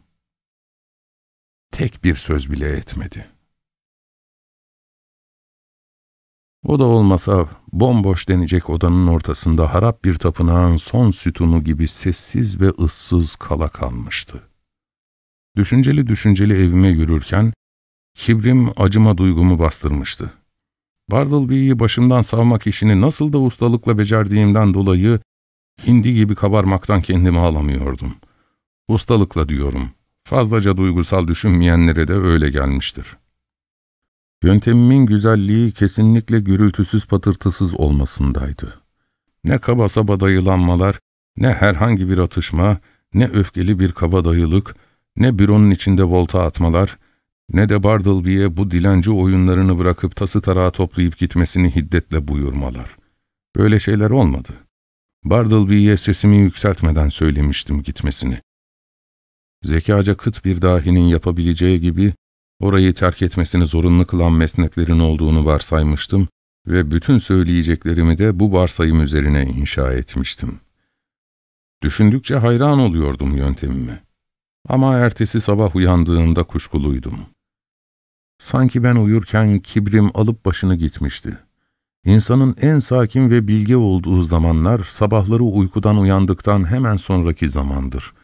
Tek bir söz bile etmedi. O da olmasa bomboş denecek odanın ortasında harap bir tapınağın son sütunu gibi sessiz ve ıssız kala kalmıştı. Düşünceli düşünceli evime yürürken, kibrim acıma duygumu bastırmıştı. Bartleby'yi başımdan savmak işini nasıl da ustalıkla becerdiğimden dolayı hindi gibi kabarmaktan kendimi alamıyordum. Ustalıkla diyorum, fazlaca duygusal düşünmeyenlere de öyle gelmiştir.'' Yöntemimin güzelliği kesinlikle gürültüsüz patırtısız olmasındaydı. Ne kaba saba dayılanmalar, ne herhangi bir atışma, ne öfkeli bir kabadayılık, ne büronun içinde volta atmalar, ne de Bartleby'ye bu dilenci oyunlarını bırakıp tası tarağı toplayıp gitmesini hiddetle buyurmalar. Böyle şeyler olmadı. Bartleby'ye sesimi yükseltmeden söylemiştim gitmesini. Zekaca kıt bir dahinin yapabileceği gibi orayı terk etmesini zorunlu kılan mesnetlerin olduğunu varsaymıştım ve bütün söyleyeceklerimi de bu varsayım üzerine inşa etmiştim. Düşündükçe hayran oluyordum yöntemime. Ama ertesi sabah uyandığımda kuşkuluydum. Sanki ben uyurken kibrim alıp başını gitmişti. İnsanın en sakin ve bilge olduğu zamanlar sabahları uykudan uyandıktan hemen sonraki zamandır.''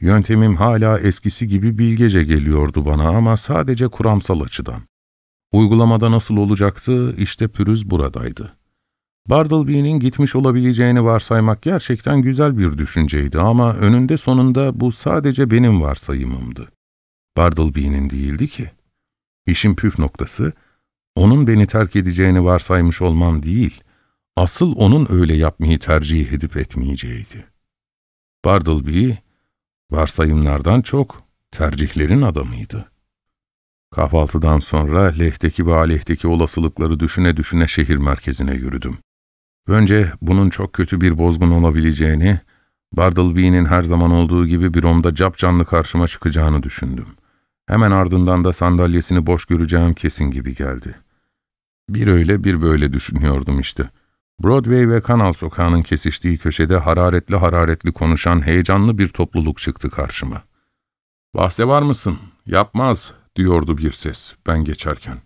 Yöntemim hala eskisi gibi bilgece geliyordu bana ama sadece kuramsal açıdan. Uygulamada nasıl olacaktı, işte pürüz buradaydı. Bartleby'nin gitmiş olabileceğini varsaymak gerçekten güzel bir düşünceydi ama önünde sonunda bu sadece benim varsayımımdı. Bartleby'nin değildi ki. İşin püf noktası, onun beni terk edeceğini varsaymış olmam değil, Asıl onun öyle yapmayı tercih edip etmeyeceğiydi. Bartleby, varsayımlardan çok tercihlerin adamıydı. Kahvaltıdan sonra lehteki ve aleyhteki olasılıkları düşüne düşüne şehir merkezine yürüdüm. Önce bunun çok kötü bir bozgun olabileceğini, Bartleby'nin her zaman olduğu gibi bir omda cap canlı karşıma çıkacağını düşündüm. Hemen ardından da sandalyesini boş göreceğim kesin gibi geldi. Bir öyle bir böyle düşünüyordum işte. Broadway ve Kanal Sokağı'nın kesiştiği köşede hararetli hararetli konuşan heyecanlı bir topluluk çıktı karşıma. ''Bahse var mısın? Yapmaz.'' diyordu bir ses ben geçerken.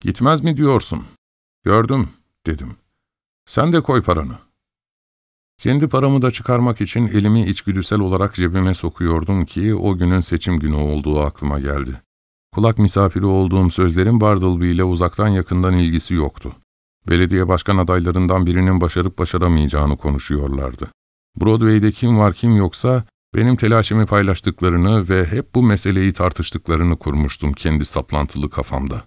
''Gitmez mi diyorsun?'' ''Gördüm.'' dedim. ''Sen de koy paranı.'' Kendi paramı da çıkarmak için elimi içgüdüsel olarak cebime sokuyordum ki o günün seçim günü olduğu aklıma geldi. Kulak misafiri olduğum sözlerin Bartleby ile uzaktan yakından ilgisi yoktu. Belediye başkan adaylarından birinin başarıp başaramayacağını konuşuyorlardı. Broadway'de kim var kim yoksa benim telaşımı paylaştıklarını ve hep bu meseleyi tartıştıklarını kurmuştum kendi saplantılı kafamda.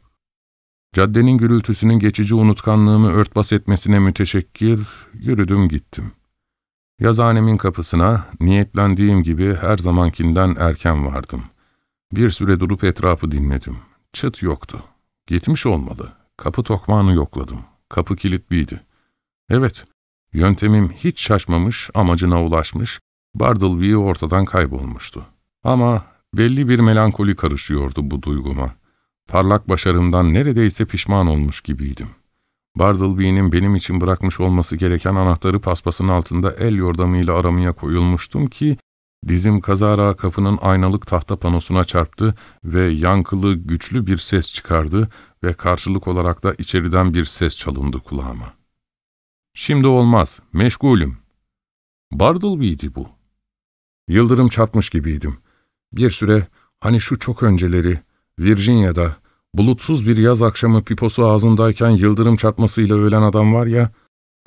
Caddenin gürültüsünün geçici unutkanlığımı örtbas etmesine müteşekkir, yürüdüm gittim. Yazhanemin kapısına, niyetlendiğim gibi her zamankinden erken vardım. Bir süre durup etrafı dinledim. Çıt yoktu. Gitmiş olmalı. Kapı tokmağını yokladım. Kapı kilitliydi. Evet, yöntemim hiç şaşmamış, amacına ulaşmış, Bartleby ortadan kaybolmuştu. Ama belli bir melankoli karışıyordu bu duyguma. Parlak başarımdan neredeyse pişman olmuş gibiydim. Bartleby'nin benim için bırakmış olması gereken anahtarı paspasın altında el yordamıyla aramaya koyulmuştum ki, dizim kazara kapının aynalık tahta panosuna çarptı ve yankılı, güçlü bir ses çıkardı ve karşılık olarak da içeriden bir ses çalındı kulağıma. ''Şimdi olmaz, meşgulüm.'' Bartleby'di bu. Yıldırım çarpmış gibiydim. Bir süre, hani şu çok önceleri, Virginia'da, bulutsuz bir yaz akşamı piposu ağzındayken yıldırım çarpmasıyla ölen adam var ya,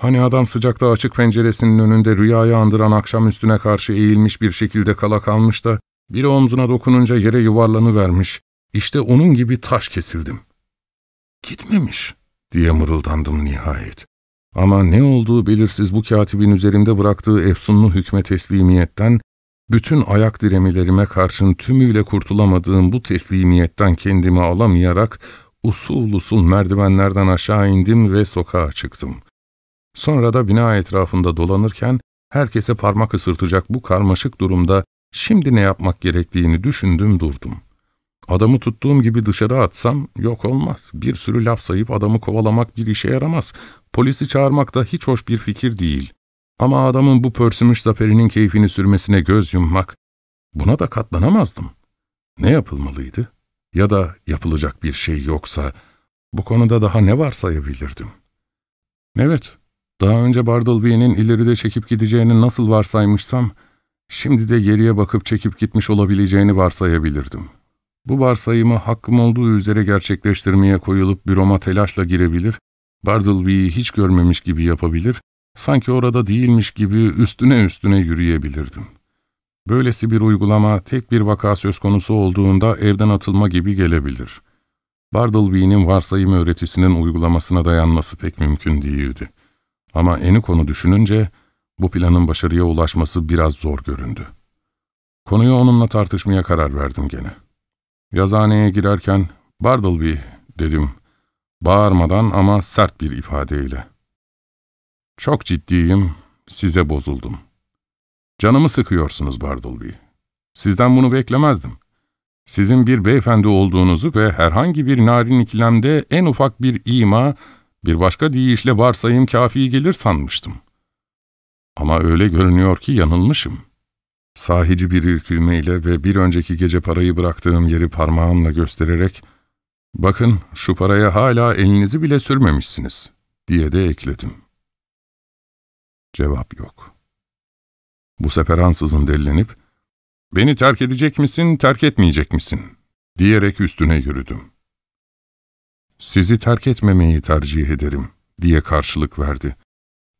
hani adam sıcakta açık penceresinin önünde rüyayı andıran akşam üstüne karşı eğilmiş bir şekilde kala kalmış da, biri omzuna dokununca yere yuvarlanıvermiş, işte onun gibi taş kesildim. Gitmemiş, diye mırıldandım nihayet. Ama ne olduğu belirsiz bu katibin üzerinde bıraktığı efsunlu hükme teslimiyetten, bütün ayak diremilerime karşın tümüyle kurtulamadığım bu teslimiyetten kendimi alamayarak usul usul merdivenlerden aşağı indim ve sokağa çıktım. Sonra da bina etrafında dolanırken herkese parmak ısırtacak bu karmaşık durumda şimdi ne yapmak gerektiğini düşündüm durdum. Adamı tuttuğum gibi dışarı atsam yok olmaz. Bir sürü laf sayıp adamı kovalamak bir işe yaramaz. Polisi çağırmak da hiç hoş bir fikir değil. Ama adamın bu pörsümüş zaferinin keyfini sürmesine göz yummak, buna da katlanamazdım. Ne yapılmalıydı? Ya da yapılacak bir şey yoksa, bu konuda daha ne varsayabilirdim? Evet, daha önce Bartleby'nin ileride çekip gideceğini nasıl varsaymışsam, şimdi de geriye bakıp çekip gitmiş olabileceğini varsayabilirdim. Bu varsayımı hakkım olduğu üzere gerçekleştirmeye koyulup büroma telaşla girebilir, Bartleby'yi hiç görmemiş gibi yapabilir Sanki orada değilmiş gibi üstüne üstüne yürüyebilirdim. Böylesi bir uygulama tek bir vaka söz konusu olduğunda evden atılma gibi gelebilir. Bartleby'nin varsayım öğretisinin uygulamasına dayanması pek mümkün değildi. Ama eni konu düşününce bu planın başarıya ulaşması biraz zor göründü. Konuyu onunla tartışmaya karar verdim gene. Yazhaneye girerken Bartleby dedim, bağırmadan ama sert bir ifadeyle. Çok ciddiyim, size bozuldum. Canımı sıkıyorsunuz Bartleby. Sizden bunu beklemezdim. Sizin bir beyefendi olduğunuzu ve herhangi bir narin ikilemde en ufak bir ima, bir başka deyişle varsayım kafi gelir sanmıştım. Ama öyle görünüyor ki yanılmışım. Sahici bir irkilmeyle ve bir önceki gece parayı bıraktığım yeri parmağımla göstererek, ''Bakın şu paraya hala elinizi bile sürmemişsiniz.'' diye de ekledim. Cevap yok. Bu sefer ansızın delilenip, ''Beni terk edecek misin, terk etmeyecek misin?'' diyerek üstüne yürüdüm. ''Sizi terk etmemeyi tercih ederim.'' diye karşılık verdi.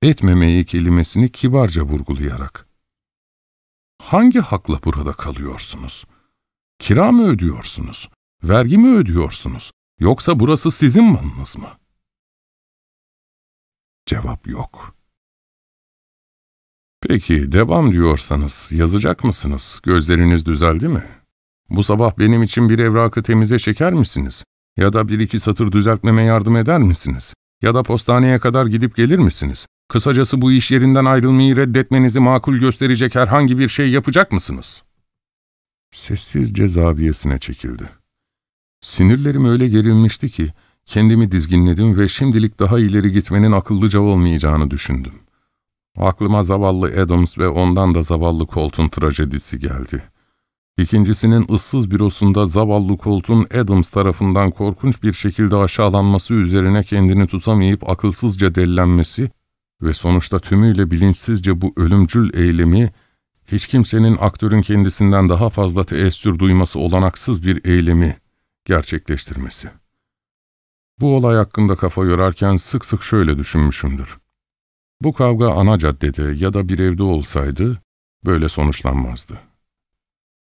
Etmemeyi kelimesini kibarca vurgulayarak. ''Hangi hakla burada kalıyorsunuz? Kira mı ödüyorsunuz? Vergi mi ödüyorsunuz? Yoksa burası sizin malınız mı?'' Cevap yok. Peki, devam diyorsanız yazacak mısınız? Gözleriniz düzeldi mi? Bu sabah benim için bir evrakı temize çeker misiniz? Ya da bir iki satır düzeltmeme yardım eder misiniz? Ya da postaneye kadar gidip gelir misiniz? Kısacası bu iş yerinden ayrılmayı reddetmenizi makul gösterecek herhangi bir şey yapacak mısınız? Sessizce zaviyesine çekildi. Sinirlerim öyle gerilmişti ki, kendimi dizginledim ve şimdilik daha ileri gitmenin akıllıca olmayacağını düşündüm. Aklıma zavallı Adams ve ondan da zavallı Colt'un trajedisi geldi. İkincisinin ıssız bürosunda zavallı Colt'un Adams tarafından korkunç bir şekilde aşağılanması üzerine kendini tutamayıp akılsızca dellenmesi ve sonuçta tümüyle bilinçsizce bu ölümcül eylemi, hiç kimsenin aktörün kendisinden daha fazla teessür duyması olanaksız bir eylemi gerçekleştirmesi. Bu olay hakkında kafa yorarken sık sık şöyle düşünmüşümdür. Bu kavga ana caddede ya da bir evde olsaydı böyle sonuçlanmazdı.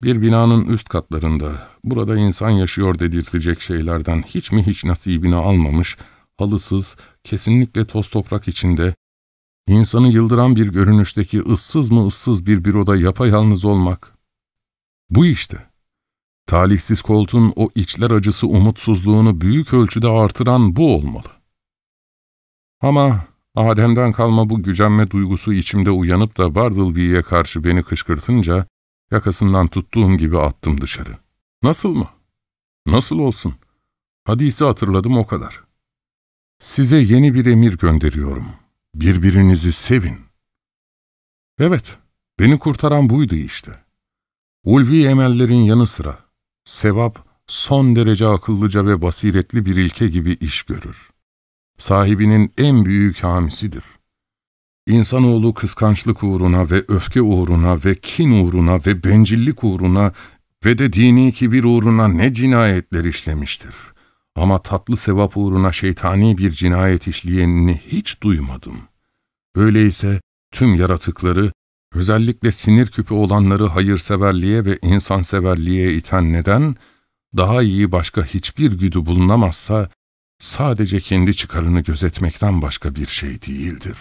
Bir binanın üst katlarında, burada insan yaşıyor dedirtecek şeylerden hiç mi hiç nasibini almamış, halısız, kesinlikle toz toprak içinde, insanı yıldıran bir görünüşteki ıssız mı ıssız bir büroda yapayalnız olmak. Bu işte. Talihsiz koltuğun o içler acısı umutsuzluğunu büyük ölçüde artıran bu olmalı. Ama Adem'den kalma bu gücenme duygusu içimde uyanıp da Bartleby'ye karşı beni kışkırtınca, yakasından tuttuğum gibi attım dışarı. Nasıl mı? Nasıl olsun? Hadisi hatırladım o kadar. Size yeni bir emir gönderiyorum. Birbirinizi sevin. Evet, beni kurtaran buydu işte. Ulvi emellerin yanı sıra, sevap son derece akıllıca ve basiretli bir ilke gibi iş görür sahibinin en büyük hamisidir. İnsanoğlu kıskançlık uğruna ve öfke uğruna ve kin uğruna ve bencillik uğruna ve de dini kibir uğruna ne cinayetler işlemiştir. Ama tatlı sevap uğruna şeytani bir cinayet işleyenini hiç duymadım. Öyleyse tüm yaratıkları, özellikle sinir küpü olanları hayırseverliğe ve insanseverliğe iten neden, daha iyi başka hiçbir güdü bulunamazsa, sadece kendi çıkarını gözetmekten başka bir şey değildir.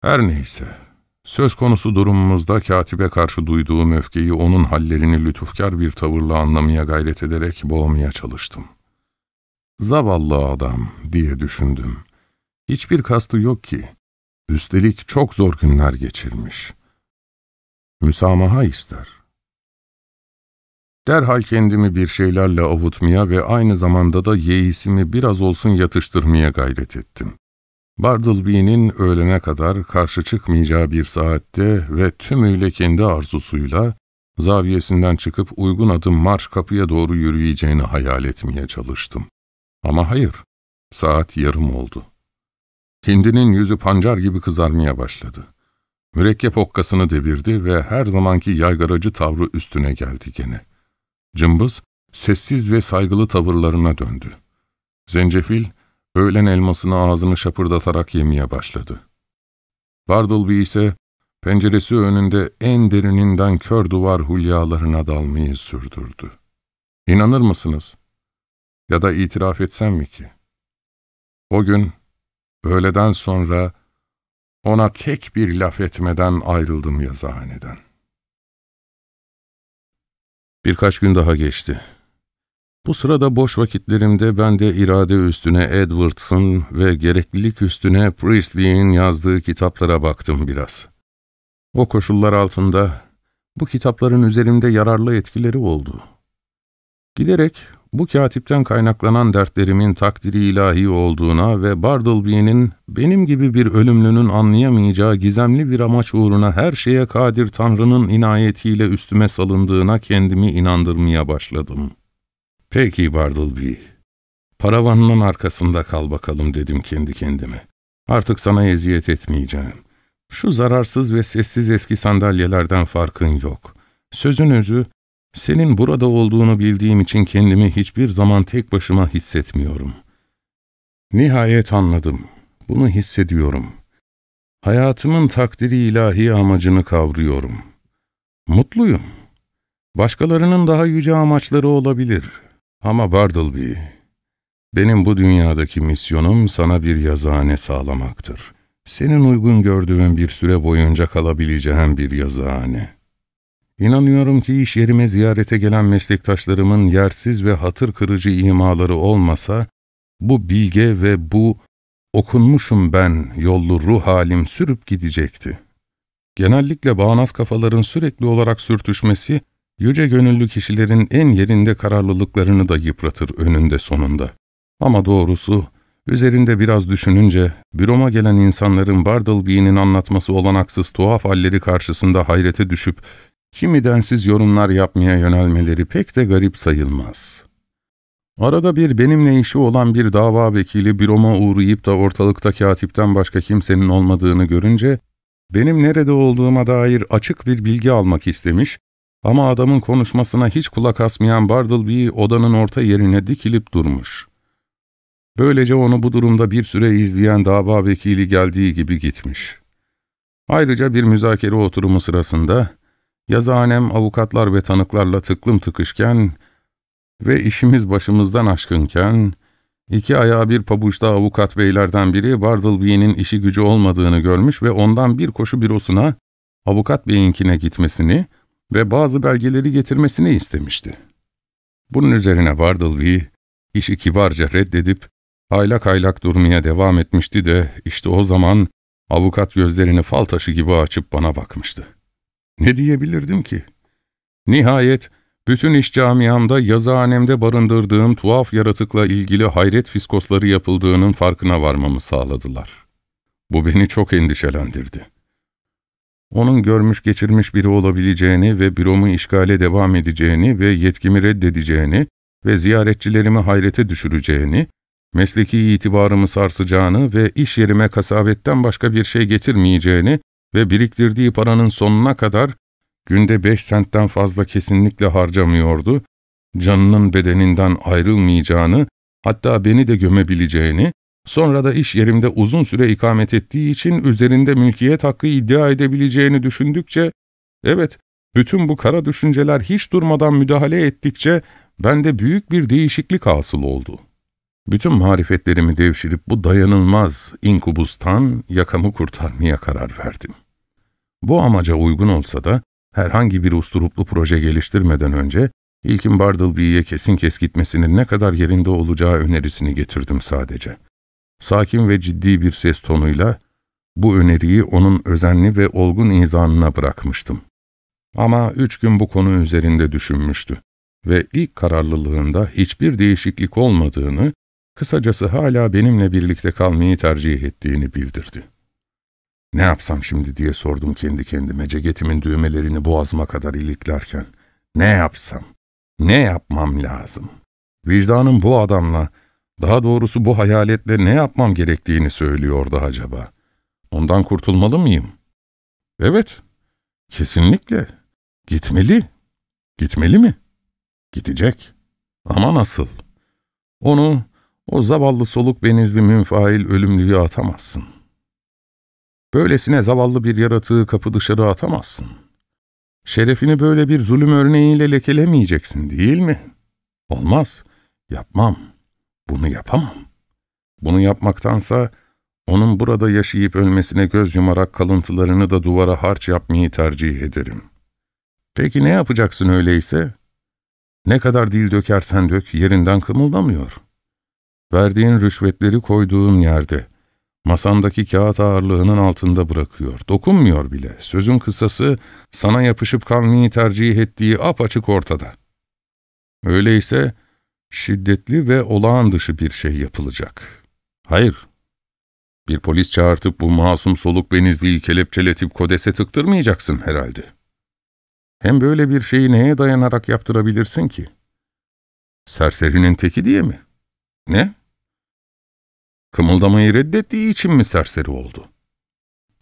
Her neyse, söz konusu durumumuzda katibe karşı duyduğum öfkeyi onun hallerini lütufkar bir tavırla anlamaya gayret ederek boğmaya çalıştım. Zavallı adam diye düşündüm. Hiçbir kastı yok ki. Üstelik çok zor günler geçirmiş. Müsamaha ister. Derhal kendimi bir şeylerle avutmaya ve aynı zamanda da yeisimi biraz olsun yatıştırmaya gayret ettim. Bartleby'nin öğlene kadar karşı çıkmayacağı bir saatte ve tümüyle kendi arzusuyla zaviyesinden çıkıp uygun adım marş kapıya doğru yürüyeceğini hayal etmeye çalıştım. Ama hayır, saat yarım oldu. Hindinin yüzü pancar gibi kızarmaya başladı. Mürekkep okkasını devirdi ve her zamanki yaygaracı tavrı üstüne geldi gene. Cımbız, sessiz ve saygılı tavırlarına döndü. Zencefil, öğlen elmasını ağzını şapırdatarak yemeye başladı. Bartleby ise, penceresi önünde en derininden kör duvar hulyalarına dalmayı sürdürdü. İnanır mısınız? Ya da itiraf etsem mi ki? O gün, öğleden sonra ona tek bir laf etmeden ayrıldım yazıhaneden. Birkaç gün daha geçti. Bu sırada boş vakitlerimde ben de irade üstüne Edwards'ın ve gereklilik üstüne Priestley'in yazdığı kitaplara baktım biraz. O koşullar altında bu kitapların üzerimde yararlı etkileri oldu. Giderek bu katipten kaynaklanan dertlerimin takdiri ilahi olduğuna ve Bartleby'nin benim gibi bir ölümlünün anlayamayacağı gizemli bir amaç uğruna her şeye kadir Tanrı'nın inayetiyle üstüme salındığına kendimi inandırmaya başladım. Peki Bartleby, paravanının arkasında kal bakalım dedim kendi kendime. Artık sana eziyet etmeyeceğim. Şu zararsız ve sessiz eski sandalyelerden farkın yok. Sözün özü, senin burada olduğunu bildiğim için kendimi hiçbir zaman tek başıma hissetmiyorum. Nihayet anladım. Bunu hissediyorum. Hayatımın takdiri ilahi amacını kavruyorum. Mutluyum. Başkalarının daha yüce amaçları olabilir. Ama Bartleby, Benim bu dünyadaki misyonum sana bir yazıhane sağlamaktır. Senin uygun gördüğün bir süre boyunca kalabileceğin bir yazıhane. İnanıyorum ki iş yerime ziyarete gelen meslektaşlarımın yersiz ve hatır kırıcı imaları olmasa, bu bilge ve bu okunmuşum ben yollu ruh halim sürüp gidecekti. Genellikle bağnaz kafaların sürekli olarak sürtüşmesi, yüce gönüllü kişilerin en yerinde kararlılıklarını da yıpratır önünde sonunda. Ama doğrusu, üzerinde biraz düşününce, büroma gelen insanların Bartleby'nin anlatması olanaksız tuhaf halleri karşısında hayrete düşüp, kimi densiz yorumlar yapmaya yönelmeleri pek de garip sayılmaz. Arada bir benimle işi olan bir dava vekili büroma uğrayıp da ortalıkta katipten başka kimsenin olmadığını görünce, benim nerede olduğuma dair açık bir bilgi almak istemiş ama adamın konuşmasına hiç kulak asmayan Bartleby odanın orta yerine dikilip durmuş. Böylece onu bu durumda bir süre izleyen dava vekili geldiği gibi gitmiş. Ayrıca bir müzakere oturumu sırasında, yazıhanem avukatlar ve tanıklarla tıklım tıkışken ve işimiz başımızdan aşkınken, iki ayağı bir pabuçta avukat beylerden biri Bartleby'nin işi gücü olmadığını görmüş ve ondan bir koşu bürosuna avukat beyinkine gitmesini ve bazı belgeleri getirmesini istemişti. Bunun üzerine Bartleby, işi kibarca reddedip Haylak haylak durmaya devam etmişti de işte o zaman avukat gözlerini fal taşı gibi açıp bana bakmıştı. Ne diyebilirdim ki? Nihayet bütün iş camiamda yazıhanemde barındırdığım tuhaf yaratıkla ilgili hayret fiskosları yapıldığının farkına varmamı sağladılar. Bu beni çok endişelendirdi. Onun görmüş geçirmiş biri olabileceğini ve büromu işgale devam edeceğini ve yetkimi reddedeceğini ve ziyaretçilerimi hayrete düşüreceğini mesleki itibarımı sarsacağını ve iş yerime kasabetten başka bir şey getirmeyeceğini ve biriktirdiği paranın sonuna kadar günde beş sentten fazla kesinlikle harcamıyordu, canının bedeninden ayrılmayacağını, hatta beni de gömebileceğini, sonra da iş yerimde uzun süre ikamet ettiği için üzerinde mülkiyet hakkı iddia edebileceğini düşündükçe, evet, bütün bu kara düşünceler hiç durmadan müdahale ettikçe bende büyük bir değişiklik hasıl oldu.'' Bütün marifetlerimi devşirip bu dayanılmaz inkubustan yakamı kurtarmaya karar verdim. Bu amaca uygun olsa da herhangi bir usturuplu proje geliştirmeden önce ilkin Bartleby'ye kesin kes gitmesinin ne kadar yerinde olacağı önerisini getirdim sadece. Sakin ve ciddi bir ses tonuyla bu öneriyi onun özenli ve olgun izanına bırakmıştım. Ama üç gün bu konu üzerinde düşünmüştü ve ilk kararlılığında hiçbir değişiklik olmadığını Kısacası hala benimle birlikte kalmayı tercih ettiğini bildirdi. Ne yapsam şimdi diye sordum kendi kendime ceketimin düğmelerini boğazıma kadar iliklerken. Ne yapsam? Ne yapmam lazım? Vicdanım bu adamla, daha doğrusu bu hayaletle ne yapmam gerektiğini söylüyordu acaba. Ondan kurtulmalı mıyım? Evet, kesinlikle. Gitmeli. Gitmeli mi? Gidecek. Ama nasıl? Onu o zavallı soluk benizli münfail ölümlüyü atamazsın. Böylesine zavallı bir yaratığı kapı dışarı atamazsın. Şerefini böyle bir zulüm örneğiyle lekelemeyeceksin değil mi? Olmaz, yapmam, bunu yapamam. Bunu yapmaktansa onun burada yaşayıp ölmesine göz yumarak kalıntılarını da duvara harç yapmayı tercih ederim. Peki ne yapacaksın öyleyse? Ne kadar dil dökersen dök yerinden kımıldamıyor.'' Verdiğin rüşvetleri koyduğum yerde, masandaki kağıt ağırlığının altında bırakıyor. Dokunmuyor bile. Sözün kısası sana yapışıp kalmayı tercih ettiği apaçık ortada. Öyleyse şiddetli ve olağan dışı bir şey yapılacak. Hayır, bir polis çağırtıp bu masum soluk benizliği kelepçeletip kodese tıktırmayacaksın herhalde. Hem böyle bir şeyi neye dayanarak yaptırabilirsin ki? Serserinin teki diye mi? Ne? Kımıldamayı reddettiği için mi serseri oldu?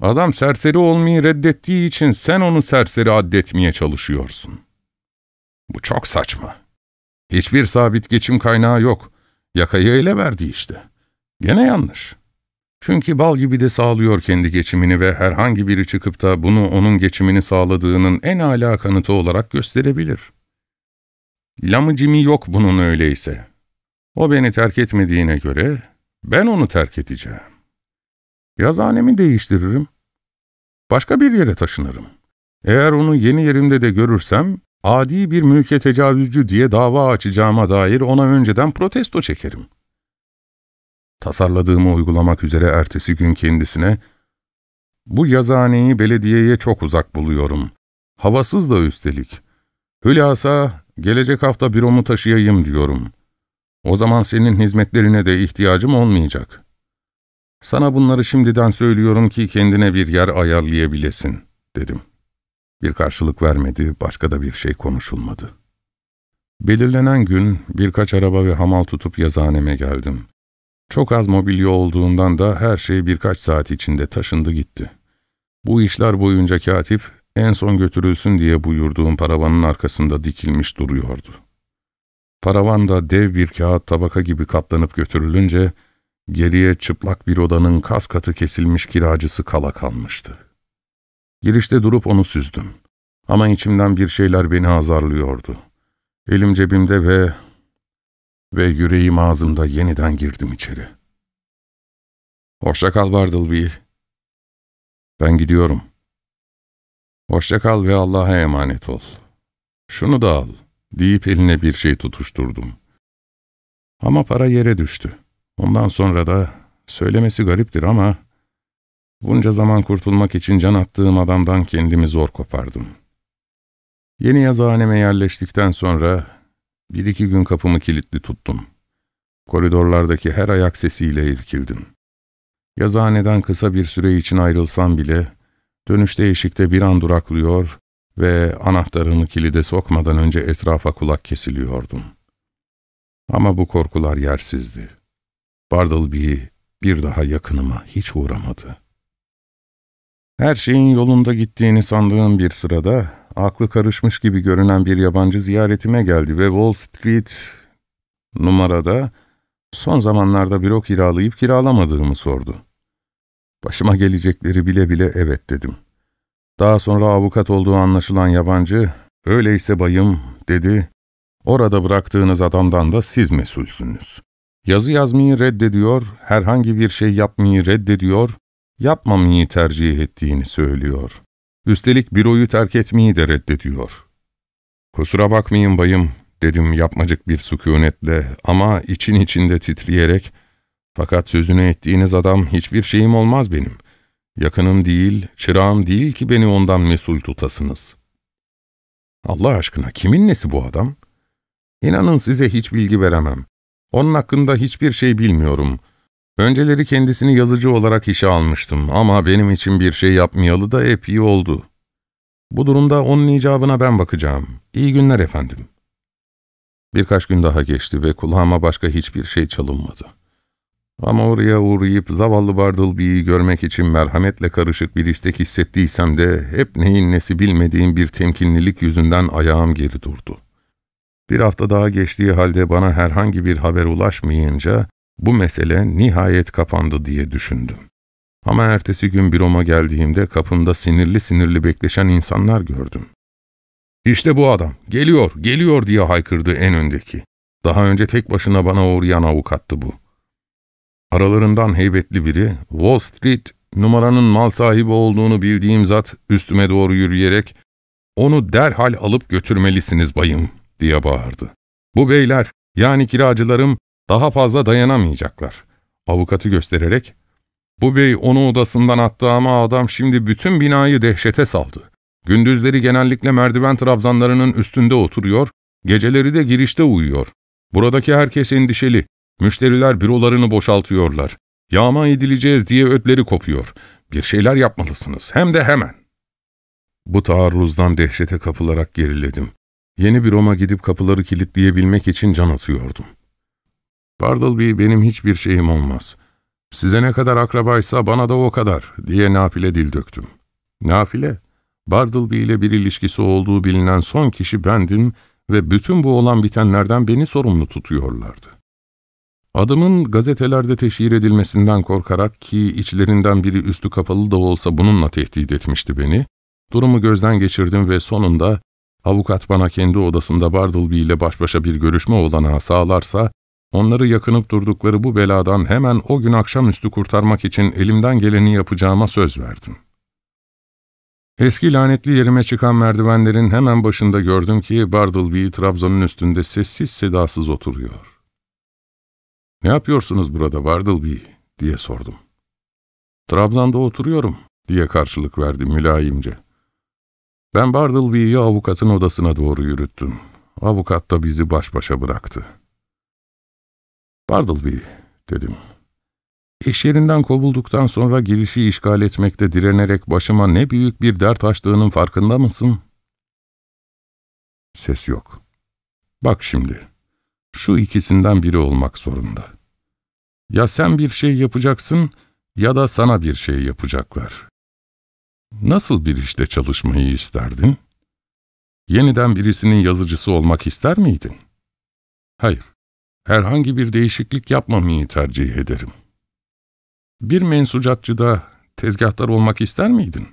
Adam serseri olmayı reddettiği için sen onu serseri addetmeye çalışıyorsun. Bu çok saçma. Hiçbir sabit geçim kaynağı yok. Yakayı ele verdi işte. Gene yanlış. Çünkü bal gibi de sağlıyor kendi geçimini ve herhangi biri çıkıp da bunu onun geçimini sağladığının en âlâ kanıtı olarak gösterebilir. Lamıcimi yok bunun öyleyse. O beni terk etmediğine göre ben onu terk edeceğim. Yazhanemi değiştiririm. Başka bir yere taşınırım. Eğer onu yeni yerimde de görürsem, adi bir mülke tecavüzcü diye dava açacağıma dair ona önceden protesto çekerim. Tasarladığımı uygulamak üzere ertesi gün kendisine, ''Bu yazıhaneyi belediyeye çok uzak buluyorum. Havasız da üstelik. Hülasa gelecek hafta büromu taşıyayım diyorum. O zaman senin hizmetlerine de ihtiyacım olmayacak. Sana bunları şimdiden söylüyorum ki kendine bir yer ayarlayabilesin.'' dedim. Bir karşılık vermedi, başka da bir şey konuşulmadı. Belirlenen gün birkaç araba ve hamal tutup yazıhaneme geldim. Çok az mobilya olduğundan da her şey birkaç saat içinde taşındı gitti. Bu işler boyunca katip en son götürülsün diye buyurduğum paravanın arkasında dikilmiş duruyordu. Paravan da dev bir kağıt tabaka gibi katlanıp götürülünce geriye çıplak bir odanın kas katı kesilmiş kiracısı kala kalmıştı. Girişte durup onu süzdüm. Ama içimden bir şeyler beni azarlıyordu. Elim cebimde ve... ve yüreğim ağzımda yeniden girdim içeri. Hoşça kal Bartleby. Ben gidiyorum. Hoşça kal ve Allah'a emanet ol. Şunu da al, deyip eline bir şey tutuşturdum. Ama para yere düştü. Ondan sonra da, söylemesi gariptir ama, bunca zaman kurtulmak için can attığım adamdan kendimi zor kopardım. Yeni yazıhaneme yerleştikten sonra, bir iki gün kapımı kilitli tuttum. Koridorlardaki her ayak sesiyle irkildim. Yazıhaneden kısa bir süre için ayrılsam bile, dönüşte eşikte bir an duraklıyor ve anahtarını kilide sokmadan önce etrafa kulak kesiliyordum. Ama bu korkular yersizdi. Bartleby bir daha yakınıma hiç uğramadı. Her şeyin yolunda gittiğini sandığım bir sırada, aklı karışmış gibi görünen bir yabancı ziyaretime geldi ve Wall Street numarada son zamanlarda büro kiralayıp kiralamadığımı sordu. Başıma gelecekleri bile bile evet dedim. Daha sonra avukat olduğu anlaşılan yabancı, öyleyse bayım dedi, orada bıraktığınız adamdan da siz mesulsünüz. Yazı yazmayı reddediyor, herhangi bir şey yapmayı reddediyor, yapmamayı tercih ettiğini söylüyor. Üstelik büroyu terk etmeyi de reddediyor. Kusura bakmayın bayım, dedim yapmacık bir sükunetle ama için içinde titreyerek, fakat sözünü ettiğiniz adam hiçbir şeyim olmaz benim. Yakınım değil, çırağım değil ki beni ondan mesul tutasınız. Allah aşkına kimin nesi bu adam? İnanın size hiç bilgi veremem. Onun hakkında hiçbir şey bilmiyorum. Önceleri kendisini yazıcı olarak işe almıştım ama benim için bir şey yapmayalı da hep iyi oldu. Bu durumda onun icabına ben bakacağım. İyi günler efendim. Birkaç gün daha geçti ve kulağıma başka hiçbir şey çalınmadı. Ama oraya uğrayıp zavallı Bartleby'yi görmek için merhametle karışık bir istek hissettiysem de hep neyin nesi bilmediğim bir temkinlilik yüzünden ayağım geri durdu. Bir hafta daha geçtiği halde bana herhangi bir haber ulaşmayınca bu mesele nihayet kapandı diye düşündüm. Ama ertesi gün büroma geldiğimde kapında sinirli sinirli bekleşen insanlar gördüm. İşte bu adam, geliyor, geliyor diye haykırdı en öndeki. Daha önce tek başına bana uğrayan avukattı bu. Aralarından heybetli biri, Wall Street numaranın mal sahibi olduğunu bildiğim zat üstüme doğru yürüyerek, ''Onu derhal alıp götürmelisiniz bayım.'' diye bağırdı. ''Bu beyler, yani kiracılarım daha fazla dayanamayacaklar.'' Avukatı göstererek, ''Bu bey onu odasından attı ama adam şimdi bütün binayı dehşete saldı. Gündüzleri genellikle merdiven trabzanlarının üstünde oturuyor, geceleri de girişte uyuyor. Buradaki herkes endişeli. Müşteriler bürolarını boşaltıyorlar. Yağma edileceğiz diye ötleri kopuyor. Bir şeyler yapmalısınız. Hem de hemen. Bu taarruzdan dehşete kapılarak geriledim. Yeni büroma gidip kapıları kilitleyebilmek için can atıyordum. Bartleby benim hiçbir şeyim olmaz. Size ne kadar akrabaysa bana da o kadar diye nafile dil döktüm. Nafile, Bartleby ile bir ilişkisi olduğu bilinen son kişi bendim ve bütün bu olan bitenlerden beni sorumlu tutuyorlardı. Adımın gazetelerde teşhir edilmesinden korkarak ki içlerinden biri üstü kapalı da olsa bununla tehdit etmişti beni, durumu gözden geçirdim ve sonunda avukat bana kendi odasında Bartleby ile baş başa bir görüşme olanağı sağlarsa Onları yakınıp durdukları bu beladan hemen o gün akşamüstü kurtarmak için elimden geleni yapacağıma söz verdim. Eski lanetli yerime çıkan merdivenlerin hemen başında gördüm ki Bartleby Trabzon'un üstünde sessiz sedasız oturuyor. ''Ne yapıyorsunuz burada Bartleby?'' diye sordum. ''Trabzon'da oturuyorum.'' diye karşılık verdi mülayimce. Ben Bartleby'yi avukatın odasına doğru yürüttüm. Avukat da bizi baş başa bıraktı. Bartleby, dedim. İş yerinden kovulduktan sonra girişi işgal etmekte direnerek başıma ne büyük bir dert açtığının farkında mısın? Ses yok. Bak şimdi, şu ikisinden biri olmak zorunda. Ya sen bir şey yapacaksın ya da sana bir şey yapacaklar. Nasıl bir işte çalışmayı isterdin? Yeniden birisinin yazıcısı olmak ister miydin? Hayır, herhangi bir değişiklik yapmamayı tercih ederim. Bir mensucatçıda tezgahtar olmak ister miydin?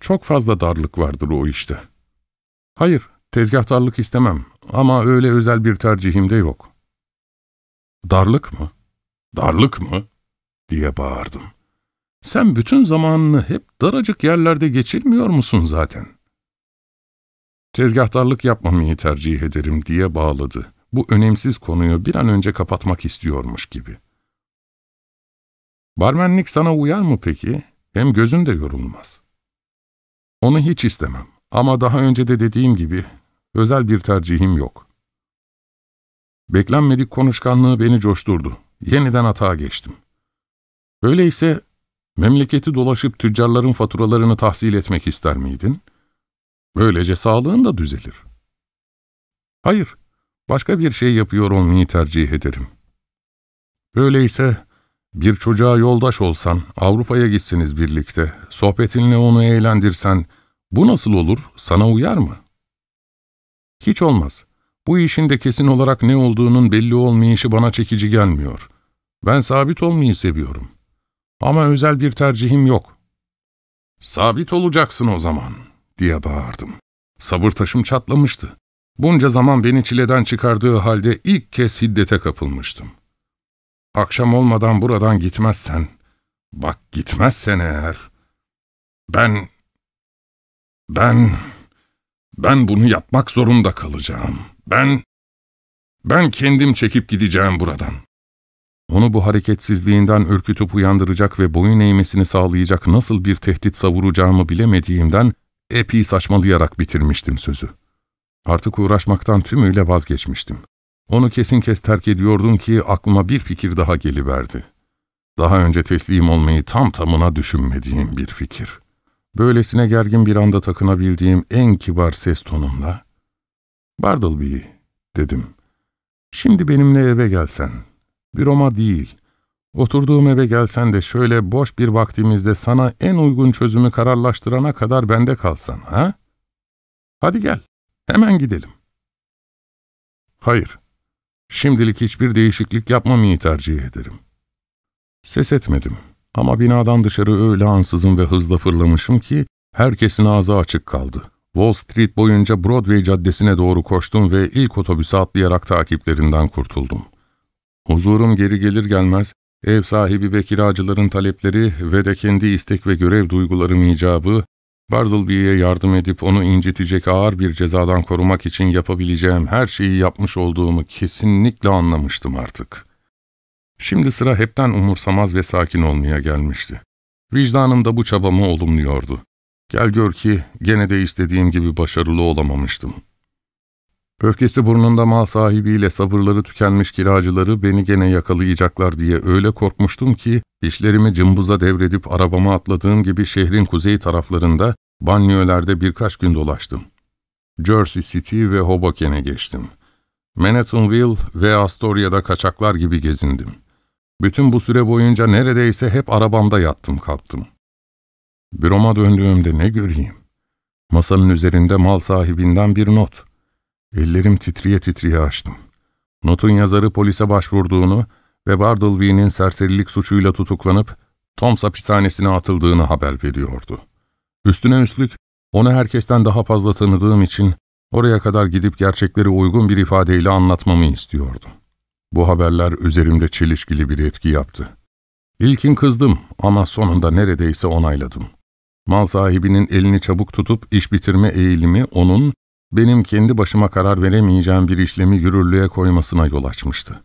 Çok fazla darlık vardır o işte. Hayır, tezgahtarlık istemem ama öyle özel bir tercihim de yok. Darlık mı? Darlık mı? diye bağırdım. Sen bütün zamanını hep daracık yerlerde geçirmiyor musun zaten? Tezgahtarlık yapmamayı tercih ederim diye bağladı. Bu önemsiz konuyu bir an önce kapatmak istiyormuş gibi. Barmenlik sana uyar mı peki? Hem gözün de yorulmaz. Onu hiç istemem ama daha önce de dediğim gibi özel bir tercihim yok. Beklenmedik konuşkanlığı beni coşturdu. Yeniden hata geçtim. Öyleyse memleketi dolaşıp tüccarların faturalarını tahsil etmek ister miydin? Böylece sağlığın da düzelir. Hayır, başka bir şey yapıyor olmayı tercih ederim. Öyleyse bir çocuğa yoldaş olsan, Avrupa'ya gitsiniz birlikte, sohbetinle onu eğlendirsen, bu nasıl olur, sana uyar mı? Hiç olmaz. Bu işin de kesin olarak ne olduğunun belli olmayışı bana çekici gelmiyor. Ben sabit olmayı seviyorum. Ama özel bir tercihim yok. Sabit olacaksın o zaman, diye bağırdım. Sabır taşım çatlamıştı. Bunca zaman beni çileden çıkardığı halde ilk kez hiddete kapılmıştım. Akşam olmadan buradan gitmezsen, bak gitmezsen eğer, ben, ben, ben bunu yapmak zorunda kalacağım. Ben, ben kendim çekip gideceğim buradan. Onu bu hareketsizliğinden ürkütüp uyandıracak ve boyun eğmesini sağlayacak nasıl bir tehdit savuracağımı bilemediğimden epey saçmalayarak bitirmiştim sözü. Artık uğraşmaktan tümüyle vazgeçmiştim. Onu kesin kes terk ediyordum ki aklıma bir fikir daha geliverdi. Daha önce teslim olmayı tam tamına düşünmediğim bir fikir. Böylesine gergin bir anda takınabildiğim en kibar ses tonumla, ''Bartleby'' dedim. ''Şimdi benimle eve gelsen. Bir Roma değil. Oturduğum eve gelsen de şöyle boş bir vaktimizde sana en uygun çözümü kararlaştırana kadar bende kalsan, ha? Hadi gel, hemen gidelim.'' ''Hayır, Şimdilik hiçbir değişiklik yapmamayı tercih ederim. Ses etmedim ama binadan dışarı öyle ansızın ve hızla fırlamışım ki herkesin ağzı açık kaldı. Wall Street boyunca Broadway caddesine doğru koştum ve ilk otobüse atlayarak takiplerinden kurtuldum. Huzurum geri gelir gelmez, ev sahibi ve kiracıların talepleri ve de kendi istek ve görev duygularım icabı Bartleby'ye yardım edip onu incitecek ağır bir cezadan korumak için yapabileceğim her şeyi yapmış olduğumu kesinlikle anlamıştım artık. Şimdi sıra hepten umursamaz ve sakin olmaya gelmişti. Vicdanım da bu çabamı olumluyordu. Gel gör ki gene de istediğim gibi başarılı olamamıştım. Öfkesi burnunda mal sahibiyle sabırları tükenmiş kiracıları beni gene yakalayacaklar diye öyle korkmuştum ki, işlerimi cımbuza devredip arabama atladığım gibi şehrin kuzey taraflarında, banliyölerde birkaç gün dolaştım. Jersey City ve Hoboken'e geçtim. Manhattanville ve Astoria'da kaçaklar gibi gezindim. Bütün bu süre boyunca neredeyse hep arabamda yattım kalktım. Büroma döndüğümde ne göreyim? Masanın üzerinde mal sahibinden bir not. Ellerim titriye titriye açtım. Notun yazarı polise başvurduğunu ve Bartleby'nin serserilik suçuyla tutuklanıp Toms hapishanesine atıldığını haber veriyordu. Üstüne üstlük onu herkesten daha fazla tanıdığım için oraya kadar gidip gerçekleri uygun bir ifadeyle anlatmamı istiyordu. Bu haberler üzerimde çelişkili bir etki yaptı. İlkin kızdım ama sonunda neredeyse onayladım. Mal sahibinin elini çabuk tutup iş bitirme eğilimi onun, benim kendi başıma karar veremeyeceğim bir işlemi yürürlüğe koymasına yol açmıştı.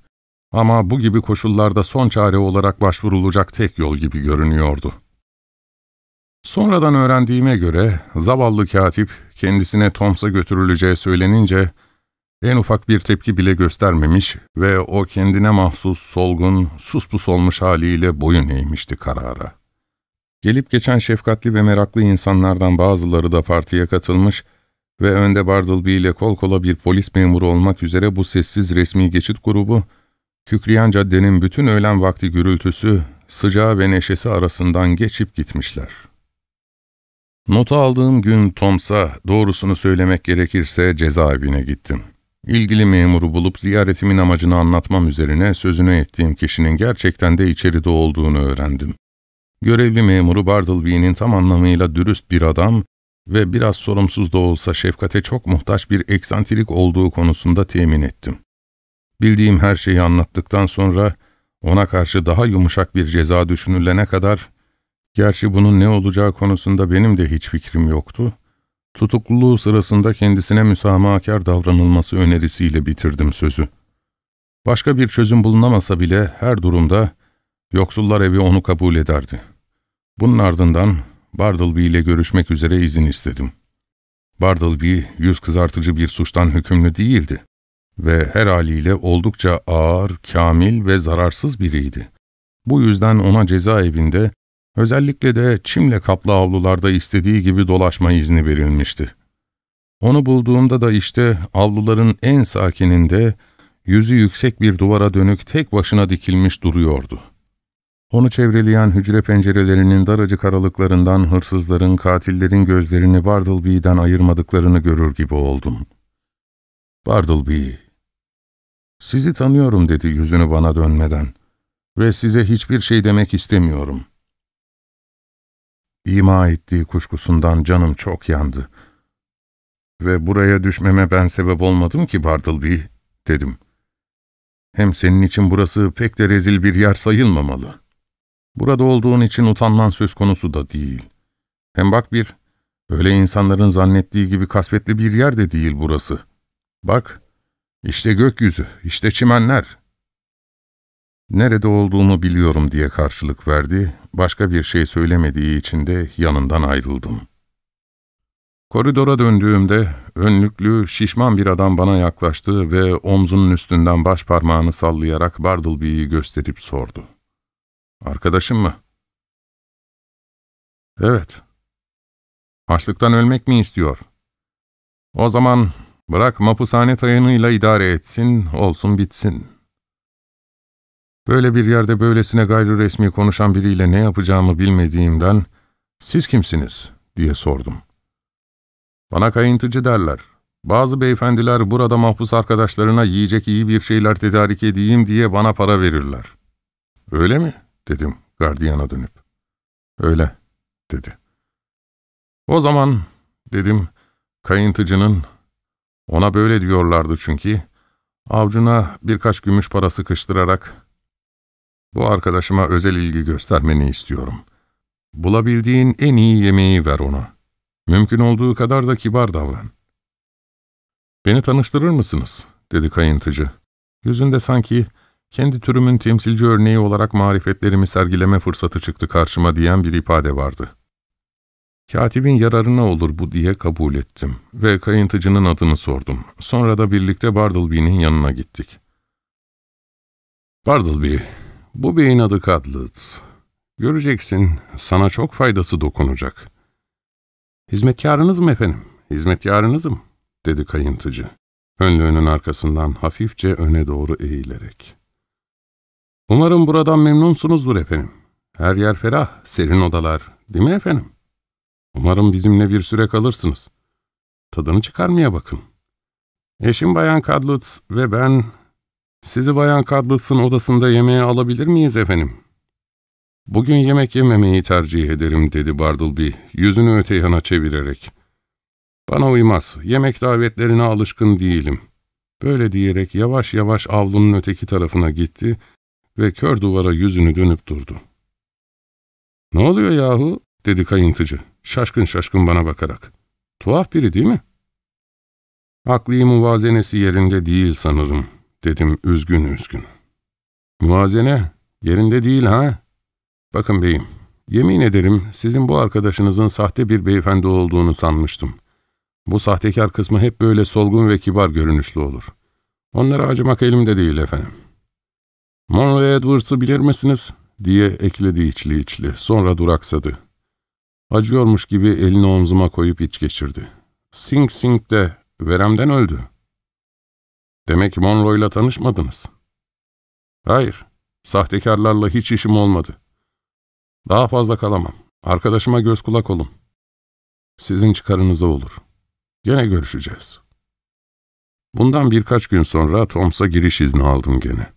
Ama bu gibi koşullarda son çare olarak başvurulacak tek yol gibi görünüyordu. Sonradan öğrendiğime göre zavallı katip kendisine Toms'a götürüleceği söylenince en ufak bir tepki bile göstermemiş ve o kendine mahsus solgun, suspus olmuş haliyle boyun eğmişti karara. Gelip geçen şefkatli ve meraklı insanlardan bazıları da partiye katılmış ve önde Bartleby ile kol kola bir polis memuru olmak üzere bu sessiz resmi geçit grubu, Kükriyen caddenin bütün öğlen vakti gürültüsü, sıcağı ve neşesi arasından geçip gitmişler. Notu aldığım gün Toms'a doğrusunu söylemek gerekirse cezaevine gittim. İlgili memuru bulup ziyaretimin amacını anlatmam üzerine sözüne ettiğim kişinin gerçekten de içeride olduğunu öğrendim. Görevli memuru Bartleby'nin tam anlamıyla dürüst bir adam ve biraz sorumsuz da olsa şefkate çok muhtaç bir eksantrik olduğu konusunda temin ettim. Bildiğim her şeyi anlattıktan sonra ona karşı daha yumuşak bir ceza düşünülene kadar, gerçi bunun ne olacağı konusunda benim de hiç fikrim yoktu, tutukluluğu sırasında kendisine müsamahakar davranılması önerisiyle bitirdim sözü. Başka bir çözüm bulunamasa bile her durumda yoksullar evi onu kabul ederdi. Bunun ardından Bartleby ile görüşmek üzere izin istedim. Bartleby, yüz kızartıcı bir suçtan hükümlü değildi ve her haliyle oldukça ağır, kamil ve zararsız biriydi. Bu yüzden ona cezaevinde, özellikle de çimle kaplı avlularda istediği gibi dolaşma izni verilmişti. Onu bulduğumda da işte avluların en sakininde, yüzü yüksek bir duvara dönük tek başına dikilmiş duruyordu. Onu çevreleyen hücre pencerelerinin daracık aralıklarından hırsızların, katillerin gözlerini Bartleby'den ayırmadıklarını görür gibi oldum. Bartleby, sizi tanıyorum dedi yüzünü bana dönmeden ve size hiçbir şey demek istemiyorum. İma ettiği kuşkusundan canım çok yandı. Ve buraya düşmeme ben sebep olmadım ki Bartleby, dedim. Hem senin için burası pek de rezil bir yer sayılmamalı. Burada olduğun için utanman söz konusu da değil. Hem bak bir, öyle insanların zannettiği gibi kasvetli bir yer de değil burası. Bak, işte gökyüzü, işte çimenler. Nerede olduğumu biliyorum diye karşılık verdi, başka bir şey söylemediği için de yanından ayrıldım. Koridora döndüğümde önlüklü, şişman bir adam bana yaklaştı ve omzunun üstünden baş parmağını sallayarak Bartleby'yi gösterip sordu. ''Arkadaşım mı?'' ''Evet.'' ''Açlıktan ölmek mi istiyor?'' ''O zaman Bırak mapushane tayanıyla idare etsin, olsun bitsin. Böyle bir yerde böylesine gayri resmi konuşan biriyle ne yapacağımı bilmediğimden, ''Siz kimsiniz?'' diye sordum. ''Bana kayıntıcı derler. Bazı beyefendiler burada mahpus arkadaşlarına yiyecek iyi bir şeyler tedarik edeyim diye bana para verirler.'' ''Öyle mi?'' dedim gardiyana dönüp. ''Öyle.'' dedi. ''O zaman'' dedim, kayıntıcının ona böyle diyorlardı çünkü, avcuna birkaç gümüş para sıkıştırarak, ''Bu arkadaşıma özel ilgi göstermeni istiyorum. Bulabildiğin en iyi yemeği ver ona. Mümkün olduğu kadar da kibar davran.'' ''Beni tanıştırır mısınız?'' dedi kayıntıcı. Yüzünde sanki kendi türümün temsilci örneği olarak marifetlerimi sergileme fırsatı çıktı karşıma diyen bir ifade vardı. Katibin yararına olur bu diye kabul ettim ve kayıntıcının adını sordum. Sonra da birlikte Bartleby'nin yanına gittik. Bartleby, bu beyin adı Cadlet. Göreceksin, sana çok faydası dokunacak. Hizmetkarınız mı efendim? Hizmetkarınızım, dedi kayıntıcı. Önlüğünün arkasından hafifçe öne doğru eğilerek. Umarım buradan memnunsunuzdur efendim. Her yer ferah, serin odalar, değil mi efendim? Umarım bizimle bir süre kalırsınız. Tadını çıkarmaya bakın. Eşim Bayan Cadlitz ve ben sizi Bayan Cadlitz'ın odasında yemeğe alabilir miyiz efendim? Bugün yemek yememeyi tercih ederim dedi Bartleby yüzünü öte yana çevirerek. Bana uymaz, yemek davetlerine alışkın değilim. Böyle diyerek yavaş yavaş avlunun öteki tarafına gitti ve kör duvara yüzünü dönüp durdu. ''Ne oluyor yahu?'' dedi kayıntıcı, şaşkın şaşkın bana bakarak. ''Tuhaf biri değil mi?'' ''Akli muvazenesi yerinde değil sanırım.'' Dedim üzgün üzgün. ''Muvazene yerinde değil ha? Bakın beyim, yemin ederim sizin bu arkadaşınızın sahte bir beyefendi olduğunu sanmıştım. Bu sahtekar kısmı hep böyle solgun ve kibar görünüşlü olur. Onlara acımak elimde değil efendim. Monroe Edwards'ı bilir misiniz? diye ekledi içli içli. Sonra duraksadı. Acıyormuş gibi elini omzuma koyup iç geçirdi. Sing Sing de veremden öldü. Demek Monroe'yla tanışmadınız. Hayır, sahtekarlarla hiç işim olmadı. Daha fazla kalamam. Arkadaşıma göz kulak olun. Sizin çıkarınıza olur. Gene görüşeceğiz. Bundan birkaç gün sonra Toms'a giriş izni aldım gene.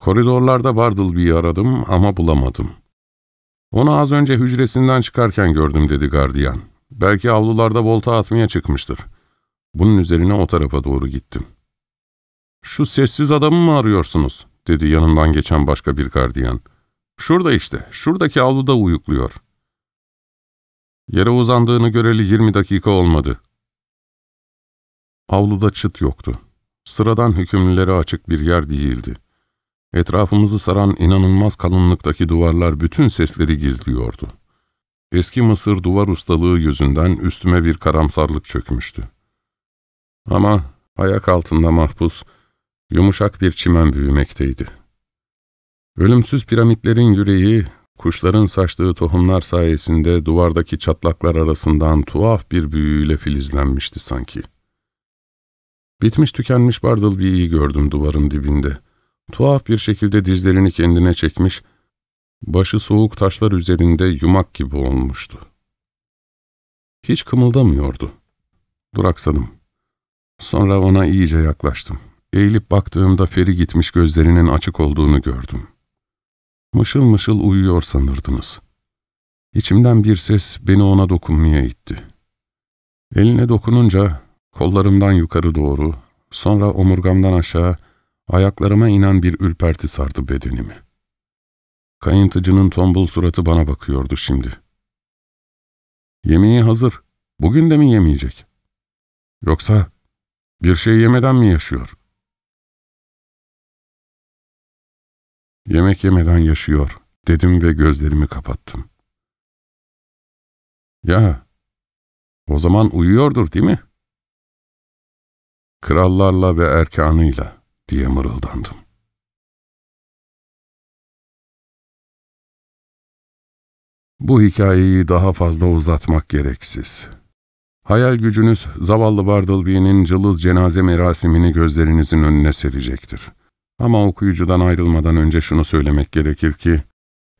Koridorlarda Bartleby'yi aradım ama bulamadım. Onu az önce hücresinden çıkarken gördüm dedi gardiyan. Belki avlularda volta atmaya çıkmıştır. Bunun üzerine o tarafa doğru gittim. ''Şu sessiz adamı mı arıyorsunuz?'' dedi yanından geçen başka bir gardiyan. ''Şurada işte, şuradaki avluda uyukluyor.'' Yere uzandığını göreli yirmi dakika olmadı. Avluda çıt yoktu. Sıradan hükümlülere açık bir yer değildi. Etrafımızı saran inanılmaz kalınlıktaki duvarlar bütün sesleri gizliyordu. Eski Mısır duvar ustalığı yüzünden üstüme bir karamsarlık çökmüştü. Ama ayak altında mahpus, yumuşak bir çimen büyümekteydi. Ölümsüz piramitlerin yüreği, kuşların saçtığı tohumlar sayesinde duvardaki çatlaklar arasından tuhaf bir büyüyle filizlenmişti sanki. Bitmiş tükenmiş Bartleby'yi gördüm duvarın dibinde. Tuhaf bir şekilde dizlerini kendine çekmiş, başı soğuk taşlar üzerinde yumak gibi olmuştu. Hiç kımıldamıyordu. Duraksadım. Sonra ona iyice yaklaştım. Eğilip baktığımda feri gitmiş gözlerinin açık olduğunu gördüm. Mışıl mışıl uyuyor sanırdınız. İçimden bir ses beni ona dokunmaya itti. Eline dokununca kollarımdan yukarı doğru, sonra omurgamdan aşağı, ayaklarıma inen bir ürperti sardı bedenimi. Kayıntıcının tombul suratı bana bakıyordu şimdi. Yemeği hazır. Bugün de mi yemeyecek? Yoksa bir şey yemeden mi yaşıyor? Yemek yemeden yaşıyor, dedim ve gözlerimi kapattım. Ya, o zaman uyuyordur değil mi? Krallarla ve erkanıyla diye mırıldandım. Bu hikayeyi daha fazla uzatmak gereksiz. Hayal gücünüz zavallı Bartleby'nin cılız cenaze merasimini gözlerinizin önüne serecektir. Ama okuyucudan ayrılmadan önce şunu söylemek gerekir ki,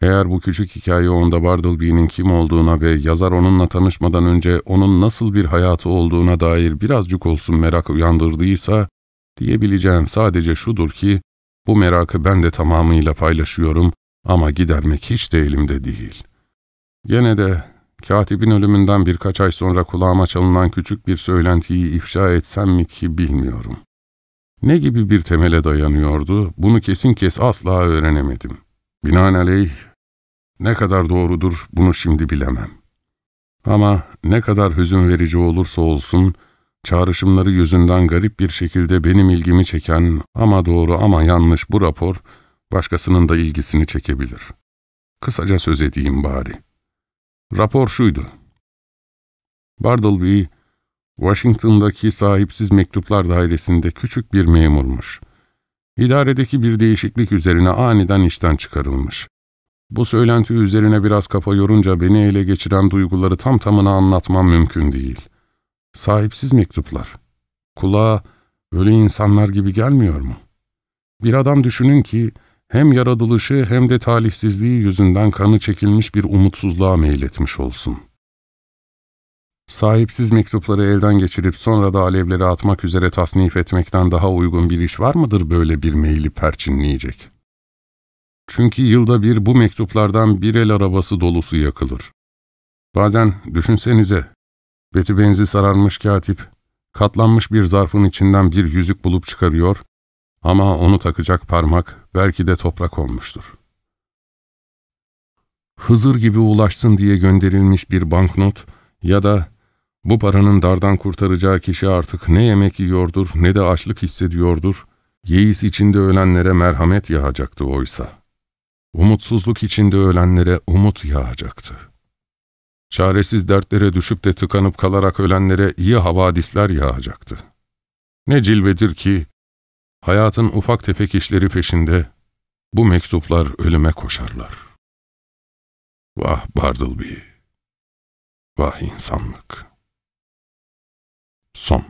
eğer bu küçük hikaye onda Bartleby'nin kim olduğuna ve yazar onunla tanışmadan önce onun nasıl bir hayatı olduğuna dair birazcık olsun merak uyandırdıysa, diyebileceğim sadece şudur ki, bu merakı ben de tamamıyla paylaşıyorum ama gidermek hiç de elimde değil. Gene de katibin ölümünden birkaç ay sonra kulağıma çalınan küçük bir söylentiyi ifşa etsem mi ki bilmiyorum. Ne gibi bir temele dayanıyordu, bunu kesin kes asla öğrenemedim. Binaenaleyh, ne kadar doğrudur bunu şimdi bilemem. Ama ne kadar hüzün verici olursa olsun, çağrışımları yüzünden garip bir şekilde benim ilgimi çeken ama doğru ama yanlış bu rapor, başkasının da ilgisini çekebilir. Kısaca söz edeyim bari. Rapor şuydu. Bartleby, Washington'daki sahipsiz mektuplar dairesinde küçük bir memurmuş. İdaredeki bir değişiklik üzerine aniden işten çıkarılmış. Bu söylenti üzerine biraz kafa yorunca beni ele geçiren duyguları tam tamına anlatmam mümkün değil. Sahipsiz mektuplar. Kulağa öyle insanlar gibi gelmiyor mu? Bir adam düşünün ki hem yaratılışı hem de talihsizliği yüzünden kanı çekilmiş bir umutsuzluğa meyletmiş olsun. Sahipsiz mektupları elden geçirip sonra da alevleri atmak üzere tasnif etmekten daha uygun bir iş var mıdır böyle bir meyli perçinleyecek? Çünkü yılda bir bu mektuplardan bir el arabası dolusu yakılır. Bazen düşünsenize, beti benzi sararmış katip, Katlanmış bir zarfın içinden bir yüzük bulup çıkarıyor ama onu takacak parmak belki de toprak olmuştur. Hızır gibi ulaşsın diye gönderilmiş bir banknot ya da bu paranın dardan kurtaracağı kişi artık ne yemek yiyordur ne de açlık hissediyordur, yeis içinde ölenlere merhamet yağacaktı oysa. Umutsuzluk içinde ölenlere umut yağacaktı. Çaresiz dertlere düşüp de tıkanıp kalarak ölenlere iyi havadisler yağacaktı. Ne cilvedir ki, hayatın ufak tefek işleri peşinde bu mektuplar ölüme koşarlar. Vah Bartleby, vah insanlık. Son